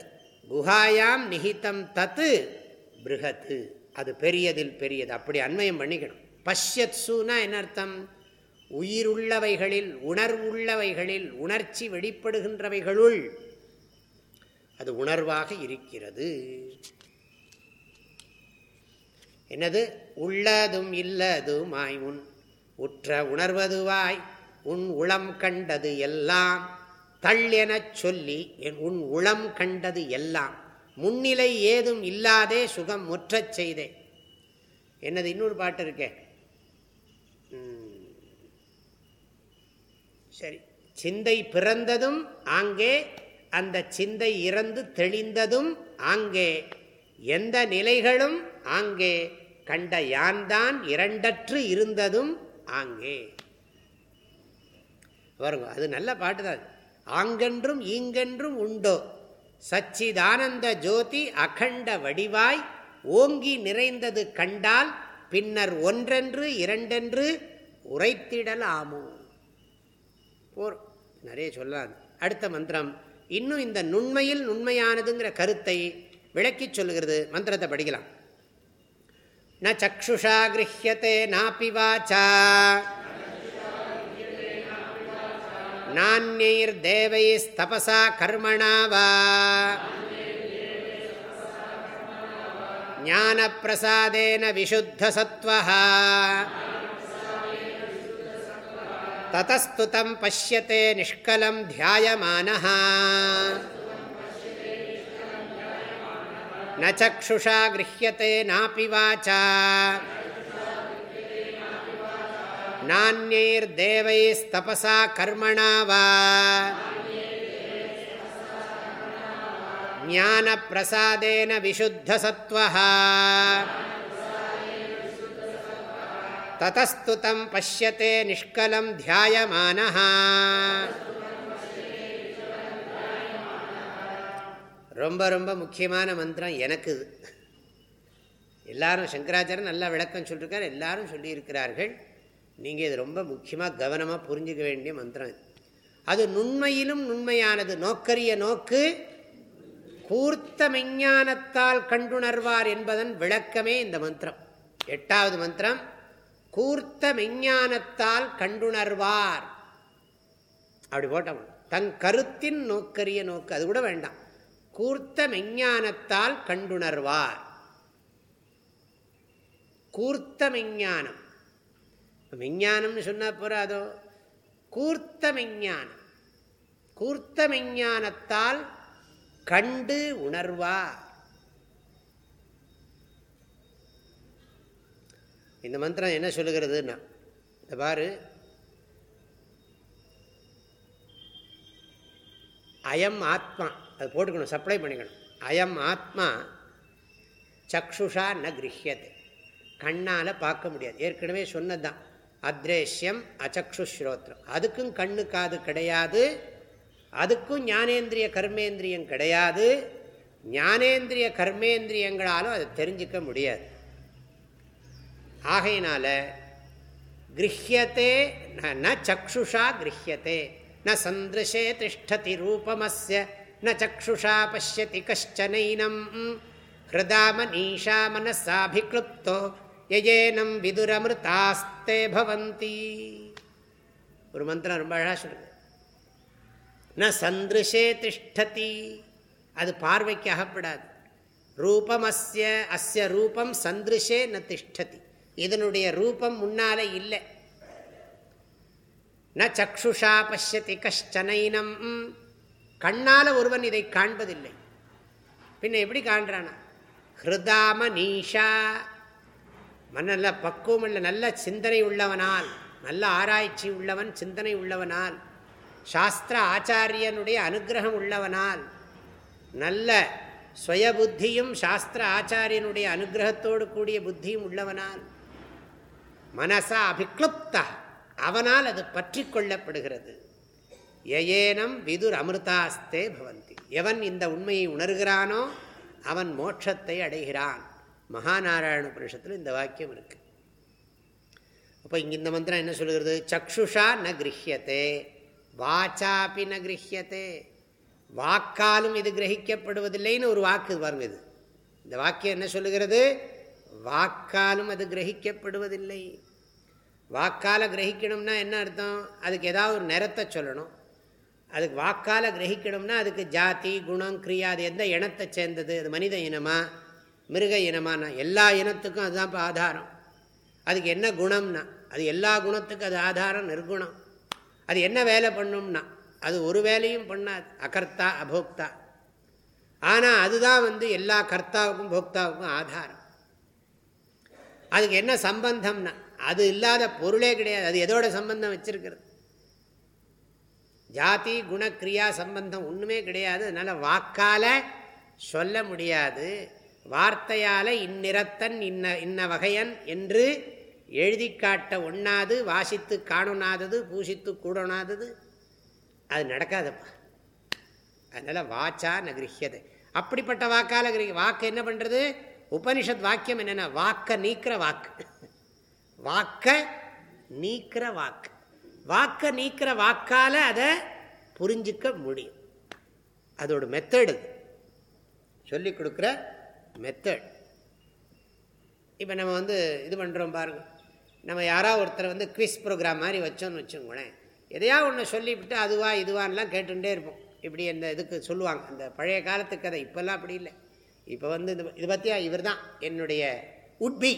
குஹாயாம் நிகிதம் தத்து பிருகத்து அது பெரியதில் பெரியது. அப்படி அன்மயம் பண்ணிக்கணும். பஷ்யத் சூனா என்ன அர்த்தம்? உயிருள்ளவைகளில் உணர்வுள்ளவைகளில் உணர்ச்சி வெளிப்படுகின்றவைகளுள். அது உணர்வாக இருக்கிறது. என்னது? உள்ளதும் இல்லதுமாய் உன் உற்ற உணர்வதுவாய் உன் உளம் கண்டது எல்லாம். தள்ளெனச் சொல்லி என் உன் உளம் கண்டது எல்லாம் முன்னிலை ஏதும் இல்லாதே சுகம் முற்றச் செய்தே என்னது இன்னொரு பாட்டு இருக்கே. சரி. சிந்தை பிறந்ததும் ஆங்கே அந்த சிந்தை இறந்து தெளிந்ததும் ஆங்கே எந்த நிலைகளும் ஆங்கே கண்ட யான்தான் இரண்டற்று இருந்ததும் ஆங்கே. வருங்க அது நல்ல பாட்டு தான் ஆங்கென்றும் ஈங்கென்றும் உண்டோ? சச்சிதானந்த ஜோதி அகண்ட வடிவாய் ஓங்கி நிறைந்தது கண்டால் பின்னர் ஒன்றென்று இரண்டென்று உரைத்திடலாமோ? போர். நிறைய சொல்லலாம் அடுத்த மந்திரம். இன்னும் இந்த நுண்மையில் நுண்மையானதுங்கிற கருத்தை விளக்கி சொல்லுகிறது. மந்திரத்தை படிக்கலாம். ந சக்ஷுஷா கிரஹியத்தை நாப்பி வாச்சா. नान्यैर्देवैस्तपसा कर्मणा वा ज्ञानप्रसादेन विशुद्धसत्त्वः ततस्तु तं पश्यते निष्कलं ध्यायमानः न चक्षुषा गृह्यते नापि वाचा नान्यैर्देवैस्तपसा कर्मणा वा ज्ञानप्रसादेन विशुद्धसत्त्वः ततस्तु तं पश्यते निष्कलं ध्यायमानः ரொம்ப ரொம்ப முக்கியமான மந்திரம் எனக்கு இது எல்லாரும் சங்கராச்சாரம் நல்லா விளக்கம் சொல்லியிருக்கார் எல்லாரும் சொல்லியிருக்கிறார்கள் நீங்கள் இது ரொம்ப முக்கியமாக கவனமாக புரிஞ்சுக்க வேண்டிய மந்திரம் அது நுண்மையிலும் நுண்மையானது. நோக்கரிய நோக்கு கூர்த்த மெஞ்ஞானத்தால் கண்டுணர்வார் என்பதன் விளக்கமே இந்த மந்திரம். எட்டாவது மந்திரம் கூர்த்த மெஞ்ஞானத்தால் கண்டுணர்வார். அப்படி போட்டோம். தன் கருத்தின் நோக்கரிய நோக்கு அது கூட வேண்டாம். கூர்த்த மெஞ்ஞானத்தால் கண்டுணர்வார். கூர்த்த மெஞ்ஞானம். விஞ்ஞானம்னு சொன்னால் போறாதோ? கூர்த்த விஞ்ஞானம் கூர்த்த விஞ்ஞானத்தால் கண்டு உணர்வா இந்த மந்திரம் என்ன சொல்லுகிறதுன்னா இந்த பாரு. அயம் ஆத்மா அது போட்டுக்கணும் சப்ளை பண்ணிக்கணும். அயம் ஆத்மா சக்ஷுஷா ந கிரகியது கண்ணால் பார்க்க முடியாது. ஏற்கனவே சொன்னதுதான். அத்ரேஷ்யம் அச்சக்ஷுஸ்ரோத்திரம் அதுக்கும் கண்ணு காது கிடையாது. அதுக்கும் ஞானேந்திரிய கர்மேந்திரியம் கிடையாது. ஞானேந்திரிய கர்மேந்திரியங்களாலும் அதை தெரிஞ்சிக்க முடியாது. ஆகையினால கிரகியத்தே ந சக்ஷுஷா கிரகியத்தே ந சந்திருஷே திஷ்டதி ரூபமஸ்ய ந சக்ஷுஷா பசியதி கஷ்டனைனம் ஹிருதாமனீஷா மனசாபிக்ளுப்தோ எஜேனம் விதுரமிருதாஸ்தே பவந்தி. ஒரு மந்திரம் ரொம்ப அழகாக சொல்லுது. ந சந்திருஷே திஷ்டதி. அது பார்வைக்கு அகப்படாது. ரூபம் அஸ்ய அஸ்ய ரூபம் சந்திருஷே ந திஷ்டதி. இதனுடைய ரூபம் முன்னால இல்லை. ந சக்ஷுஷா பசியதி கஷ்டனைனம். கண்ணால் ஒருவன் இதை காண்பதில்லை. பின்ன எப்படி காண்றானா? ஹிருதாம நீஷா. மன்னல்ல பக்குவம் நல்ல சிந்தனை உள்ளவனால் நல்ல ஆராய்ச்சி உள்ளவன் சிந்தனை உள்ளவனால் சாஸ்திர ஆச்சாரியனுடைய அனுகிரகம் உள்ளவனால் நல்ல சுய புத்தியும் சாஸ்திர ஆச்சாரியனுடைய அனுகிரகத்தோடு கூடிய புத்தியும் உள்ளவனால் மனசா அபிக்ளுப்தா அவனால் அது பற்றி கொள்ளப்படுகிறது. எயேனம் விதுர் அமிர்தாஸ்தே பவந்தி. எவன் இந்த உண்மையை உணர்கிறானோ அவன் மோட்சத்தை அடைகிறான். மகாநாராயண புருஷத்தில் இந்த வாக்கியம் இருக்குது அப்போ இங்கே இந்த மந்திரம் என்ன சொல்கிறது சக்ஷுஷா ந கிரகியத்தே வாச்சாப்பி ந கிரகியத்தே வாக்காலும் இது கிரகிக்கப்படுவதில்லைன்னு ஒரு வாக்கு பாருங்க இது. இந்த வாக்கியம் என்ன சொல்லுகிறது? வாக்காலும் அது கிரகிக்கப்படுவதில்லை. வாக்கால கிரகிக்கணும்னா என்ன அர்த்தம்? அதுக்கு ஏதாவது ஒரு நிறத்தை சொல்லணும். அதுக்கு வாக்கால கிரகிக்கணும்னா அதுக்கு ஜாதி குணம் கிரியா அது எந்த இனத்தை சேர்ந்தது? அது மனித இனமாக மிருக இனமானா எல்லா இனத்துக்கும் அதுதான் இப்போ ஆதாரம். அதுக்கு என்ன குணம்னா அது எல்லா குணத்துக்கும் அது ஆதாரம் நிர்குணம். அது என்ன வேலை பண்ணும்னா அது ஒரு வேலையும் பண்ணாது. அகர்த்தா அபோக்தா. ஆனால் அதுதான் வந்து எல்லா கர்த்தாவுக்கும் போக்தாவுக்கும் ஆதாரம். அதுக்கு என்ன சம்பந்தம்னா அது இல்லாத பொருளே கிடையாது. அது எதோட சம்பந்தம் வச்சிருக்கிறது? ஜாதி குணக்கிரியா சம்பந்தம் ஒன்றுமே கிடையாது. அதனால் வாக்கால் சொல்ல முடியாது. வார்த்தையால் இந்நிறத்தன் இன்ன இன்ன வகையன் என்று எழுதி காட்ட ஒண்ணாது வாசித்து காணுனாதது பூசித்து கூடணாதது அது நடக்காதப்பா. அதனால் வாச்சா நகிரியது அப்படிப்பட்ட வாக்கால் வாக்கு என்ன பண்ணுறது உபனிஷத் வாக்கியம் என்னென்னா வாக்க நீக்கிற வாக்கு. வாக்க நீக்கிற வாக்கு. வாக்க நீக்கிற வாக்கால் அதை புரிஞ்சிக்க முடியும். அதோட மெத்தடு சொல்லி கொடுக்குற மெத்தட் இப்போ நம்ம வந்து இது பண்ணுறோம் பாருங்க. நம்ம யாராவது ஒருத்தரை வந்து குவிஸ் ப்ரோக்ராம் மாதிரி வச்சோன்னு வச்சுக்கோங்களேன். எதையா ஒன்று சொல்லிவிட்டு அதுவா இதுவான்லாம் கேட்டுகிட்டே இருப்போம். இப்படி இந்த இதுக்கு சொல்லுவாங்க. அந்த பழைய காலத்து கதை இப்போல்லாம் அப்படி இல்லை. இப்போ வந்து இது இது பற்றியா இவர் தான் என்னுடைய உட்பி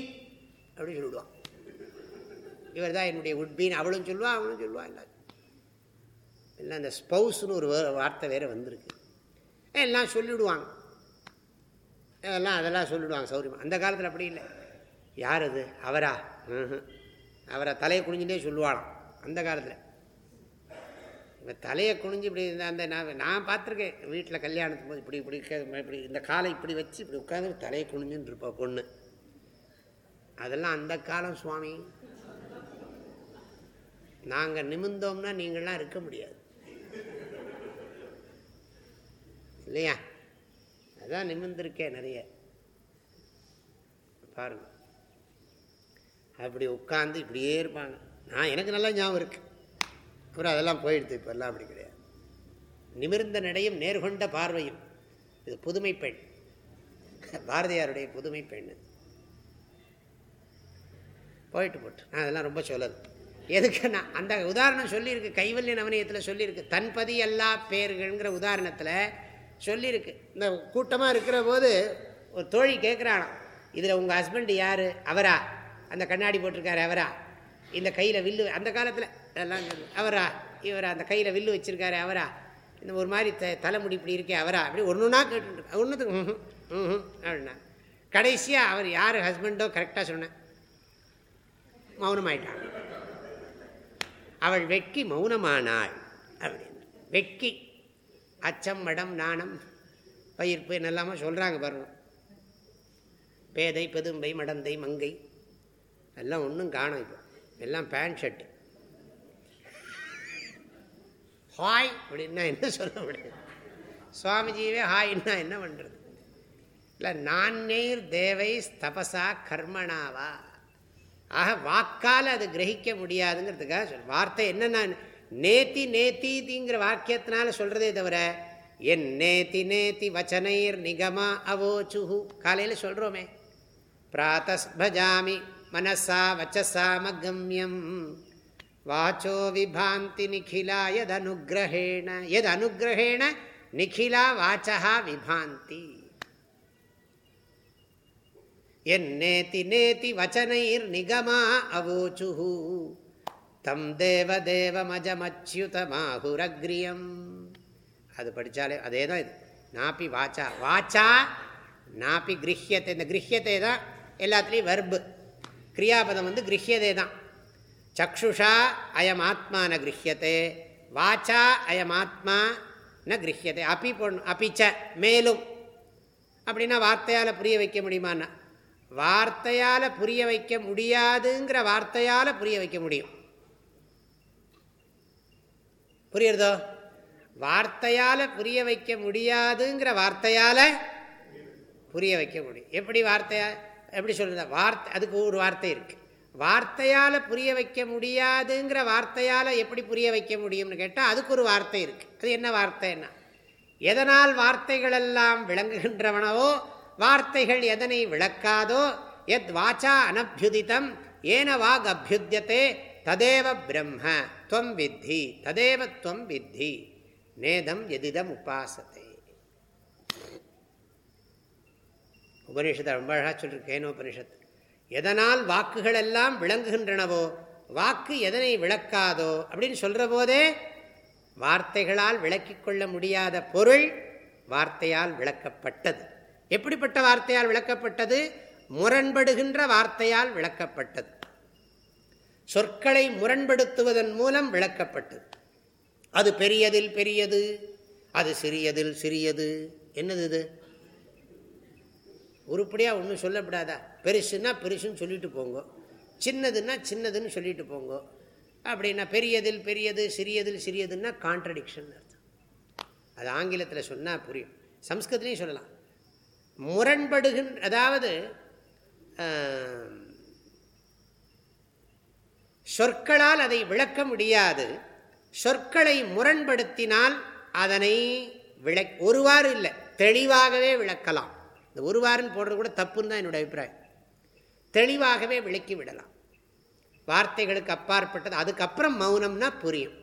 அப்படின்னு சொல்லிவிடுவான். இவர் தான் என்னுடைய உட்பின்னு அவளும் சொல்லுவான் அவளும் சொல்லுவான் எல்லாம் இல்லை இந்த ஸ்பௌஸ்னு ஒரு வார்த்தை வேறு வந்திருக்கு. எல்லாம் சொல்லிவிடுவாங்க. அதெல்லாம் அதெல்லாம் சொல்லிவிடுவாங்க சௌரியமாக அந்த காலத்தில் அப்படி இல்லை. யார் அது? அவரா? அவரை தலையை குனிஞ்சுட்டே சொல்லுவாளாம். அந்த காலத்தில். இப்போ தலையை குனிஞ்சு இப்படி அந்த நான் நான் பார்த்துருக்கேன். வீட்டில் கல்யாணத்துக்கு போது இப்படி இப்படி இப்படி இந்த காலை இப்படி வச்சு இப்படி உட்காந்து தலையை குனிஞ்சுன்னு இருப்பா பொண்ணு. அதெல்லாம் அந்த காலம் சுவாமி. நாங்கள் நிமிந்தோம்னா நீங்கள்லாம் இருக்க முடியாது. இல்லையா? அதான் நிமிர்ந்திருக்கேன் நிறைய. பாருங்க. அப்படி உட்காந்து இப்படியே இருப்பாங்க. நான் எனக்கு நல்லா ஞாபகம் இருக்கு. அப்புறம் அதெல்லாம் போயிடுது இப்போல்லாம் அப்படி கிடையாது. நிமிர்ந்த நடையும் நேர்கொண்ட பார்வையும். இது புதுமை பெண். பாரதியாருடைய புதுமை பெண். போயிட்டு போட்டு. நான் அதெல்லாம் ரொம்ப சொல்லது எதுக்கு நான் அந்த உதாரணம் சொல்லியிருக்கு கைவல்ய நவனியத்தில் சொல்லியிருக்கு தன்பதி எல்லா பேர்கள்ங்கிற உதாரணத்தில் சொல்லியிருக்கு. இந்த கூட்டமாக இருக்கிற போது ஒரு தோழி கேட்குறானாம் இதில் உங்கள் ஹஸ்பண்டு யார்? அவரா. அந்த கண்ணாடி போட்டிருக்காரு அவரா. இந்த கையில் வில்லு அந்த காலத்தில். அதெல்லாம் அவரா. இவரா. அந்த கையில் வில்லு வச்சுருக்காரு அவரா. இந்த ஒரு மாதிரி த தலைமுடி இப்படி இருக்கே அவரா. அப்படி ஒன்று ஒன்றா ஒன்றுத்துக்கு ம் அப்படின்னா. கடைசியாக அவர் யார் ஹஸ்பண்டோ கரெக்டாக சொன்னேன். மௌனமாயிட்டான். அவள் வெட்கி மௌனமானாள் அப்படின்னு. வெட்கி. அச்சம் மடம் நாணம் பயிர்ப்பு என்னெல்லாமோ சொல்கிறாங்க பாருங்கள் பேதை பெதும்பை மடந்தை மங்கை எல்லாம் ஒன்றும் காணும் இப்போ. எல்லாம் பேண்ட் ஷர்ட்டு ஹாய் அப்படின்னா என்ன சொல்ல முடியாது சுவாமிஜியவே ஹாய்னா என்ன பண்ணுறது இல்லை நான்னேர் தேவை தபசா கர்மனாவா ஆக வாக்கால் அது கிரகிக்க முடியாதுங்கிறதுக்காக சொல் வார்த்தை என்னென்ன நேத்தி நேத்திங்கிற வாக்கியத்தினால சொல்கிறதே தவிர என் நேத்தி நேத்தி வச்சனைர் நிகமா அவோச்சுஹு. காலையில் சொல்கிறோமே பிராத்தஸ்பஜாமி மனசா வச்சசா மகம்யம். வாச்சோ விபாந்தி நிகிலா எது அனுகிரகேண எது அனுகிரகேண நிகிலா வாச்சா விபாந்தி. என் நேத்தி நேத்தி வச்சனைர் நிகமா அவோச்சுஹூ. தம் தேவதேவமஜமச்சுதமாகுரக்ரியம் அது படித்தாலே அதே தான் இது. நாப்பி வாச்சா. வாச்சா நாப்பி கிரகியத்தை இந்த கிரகியத்தை தான் எல்லாத்துலேயும் வர்பு கிரியாபதம் வந்து கிரகியதே தான். சக்ஷுஷா அயம் ஆத்மா ந கிரகியத்தை வாச்சா அயம் ஆத்மா ந கிரகியத்தை அப்பி பொண்ணு அப்பிச்ச மேலும். அப்படின்னா வார்த்தையால் புரிய வைக்க முடியுமான்னா? வார்த்தையால் புரிய வைக்க முடியாதுங்கிற வார்த்தையால் புரிய வைக்க முடியும். புரியுறதோ? வார்த்தையால் புரிய வைக்க முடியாதுங்கிற வார்த்தையால் புரிய வைக்க முடியும். எப்படி வார்த்தையா எப்படி சொல்கிறது வார்த்தை அதுக்கு ஒரு வார்த்தை இருக்குது வார்த்தையால் புரிய வைக்க முடியாதுங்கிற வார்த்தையால் எப்படி புரிய வைக்க முடியும்னு கேட்டால் அதுக்கு ஒரு வார்த்தை இருக்குது அது என்ன வார்த்தைன்னா எதனால் வார்த்தைகளெல்லாம் விளங்குகின்றவனவோ வார்த்தைகள் எதனை விளக்காதோ எத் வாச்சா அனபியுதித்தம் ஏன வாக் அபியுத்தியத்தே ததேவ பிரம்ம. துவம் வித்தி ததேவ துவம் வித்தி நேதம் எதிதம் உபாசத்தை உபனிஷத்தை ரொம்ப அழகாக சொல்லியிருக்கேன் உபனிஷத்து எதனால் வாக்குகள் எல்லாம் விளங்குகின்றனவோ வாக்கு எதனை விளக்காதோ அப்படின்னு சொல்கிற போதே வார்த்தைகளால் விளக்கிக் கொள்ள முடியாத பொருள் வார்த்தையால் விளக்கப்பட்டது. எப்படிப்பட்ட வார்த்தையால் விளக்கப்பட்டது? முரண்படுகின்ற வார்த்தையால் விளக்கப்பட்டது. சொற்களை முரண்படுத்துவதன் மூலம் விளக்கப்பட்டது. அது பெரியதில் பெரியது அது சிறியதில் சிறியது. என்னது இது? உருப்படியாக ஒன்றும் சொல்லப்படாதா? பெருசுன்னா பெருசுன்னு சொல்லிட்டு போங்க. சின்னதுன்னா சின்னதுன்னு சொல்லிட்டு போங்க. அப்படின்னா பெரியதில் பெரியது சிறியதில் சிறியதுன்னா கான்ட்ரடிக்ஷன் அர்த்தம். அது ஆங்கிலத்தில் சொன்னால் புரியும். சம்ஸ்கிருத்திலையும் சொல்லலாம். முரண்படுகின்ற அதாவது சொற்களால் அதை விளக்க முடியாது. சொற்களை முரண்படுத்தினால் அதனை விளை ஒருவாறு இல்லை தெளிவாகவே விளக்கலாம். இந்த ஒருவாருன்னு போடுறது கூட தப்புன்னு தான் என்னுடைய அபிப்பிராயம். தெளிவாகவே விளக்கி விடலாம். வார்த்தைகளுக்கு அப்பாற்பட்டது அதுக்கப்புறம் மௌனம்னா புரியும்.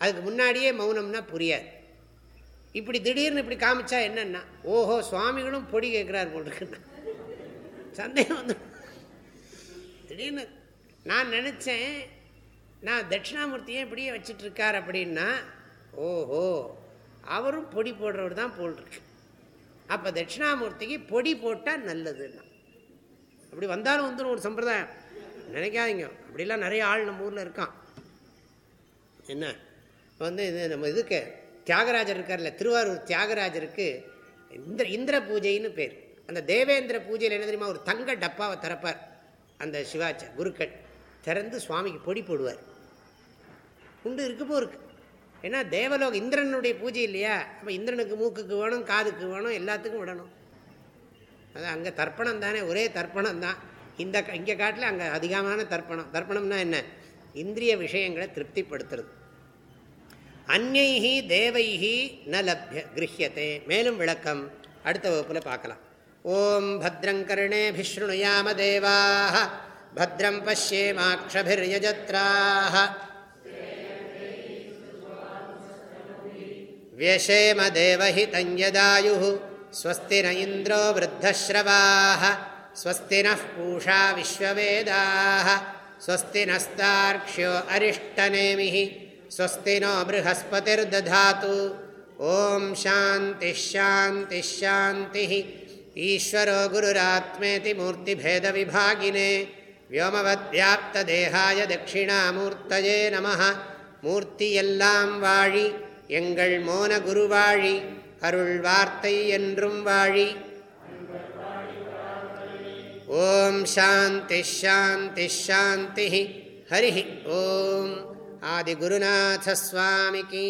அதுக்கு முன்னாடியே மௌனம்னா புரியாது. இப்படி திடீர்னு இப்படி காமிச்சா என்னென்னா ஓஹோ சுவாமிகளும் பொடி கேட்குறாரு போல் சந்தேகம் வந்து திடீர்னு நான் நினச்சேன் நான் தட்சிணாமூர்த்தியே இப்படியே வச்சிட்ருக்கார் அப்படின்னா ஓஹோ அவரும் பொடி போடுறவர் தான் போல்ருக்கு அப்போ தட்சிணாமூர்த்திக்கு பொடி போட்டால் நல்லதுன்னா. அப்படி வந்தாலும் வந்துடும் ஒரு சம்பிரதாயம். நினைக்காதீங்க. அப்படிலாம் நிறைய ஆள் நம்ம ஊரில் இருக்கான். என்ன? வந்து இது நம்ம இதுக்கு தியாகராஜர் இருக்கார்ல திருவாரூர் தியாகராஜருக்கு இந்திர இந்திர பூஜைன்னு பேர். அந்த தேவேந்திர பூஜையில் என்ன தெரியுமா? ஒரு தங்க டப்பாவை திறப்பார். அந்த சிவாச்ச குருக்கள். திறந்து சுவாமிக்கு பொடி போடுவார். உண்டு இருக்கு போருக்கு ஏன்னா தேவலோகம் இந்திரனுடைய பூஜை இல்லையா? அப்போ இந்திரனுக்கு மூக்குக்கு வேணும் காதுக்கு வேணும் எல்லாத்துக்கும் விடணும். அது அங்கே தர்ப்பணம் தானே ஒரே தர்ப்பணம் தான். இந்த இங்கே காட்டில் அங்கே அதிகமான தர்ப்பணம். தர்ப்பணம்னா என்ன? இந்திரிய விஷயங்களை திருப்திப்படுத்துறது. அந்நைஹி தேவைஹி ந லப்ய கிரகியத்தை மேலும் விளக்கம் அடுத்த வகுப்பில் பார்க்கலாம். ஓம் பதிரங்கருணேபிஸ்ருணுயாம தேவாக भद्रं पश्येमाक्षभिर्यजत्राः। व्यशेम देवहितं यदायुः स्वस्ति न इन्द्रो वृद्धश्रवाः। स्वस्ति नः पूषा विश्ववेदाः। स्वस्ति नस्तार्क्ष्यो अरिष्टनेमिः। स्वस्ति नो बृहस्पतिर्दधातु। ॐ शान्तिश्शान्तिश्शान्तिः ईश्वरो गुरुरात्मेति मूर्तिभेदविभागिने வியோமவத்யாப்ததேகாய தட்சிணாமூர்த்தயே நம மூர்த்தி எல்லாம் வாழி எங்கள் மோன குருவாழி அருள் வார்த்தை என்றும் வாழி ஓம் சாந்தி ஹரி ஓம் ஆதிகுருநாதஸ்வாமிக்கு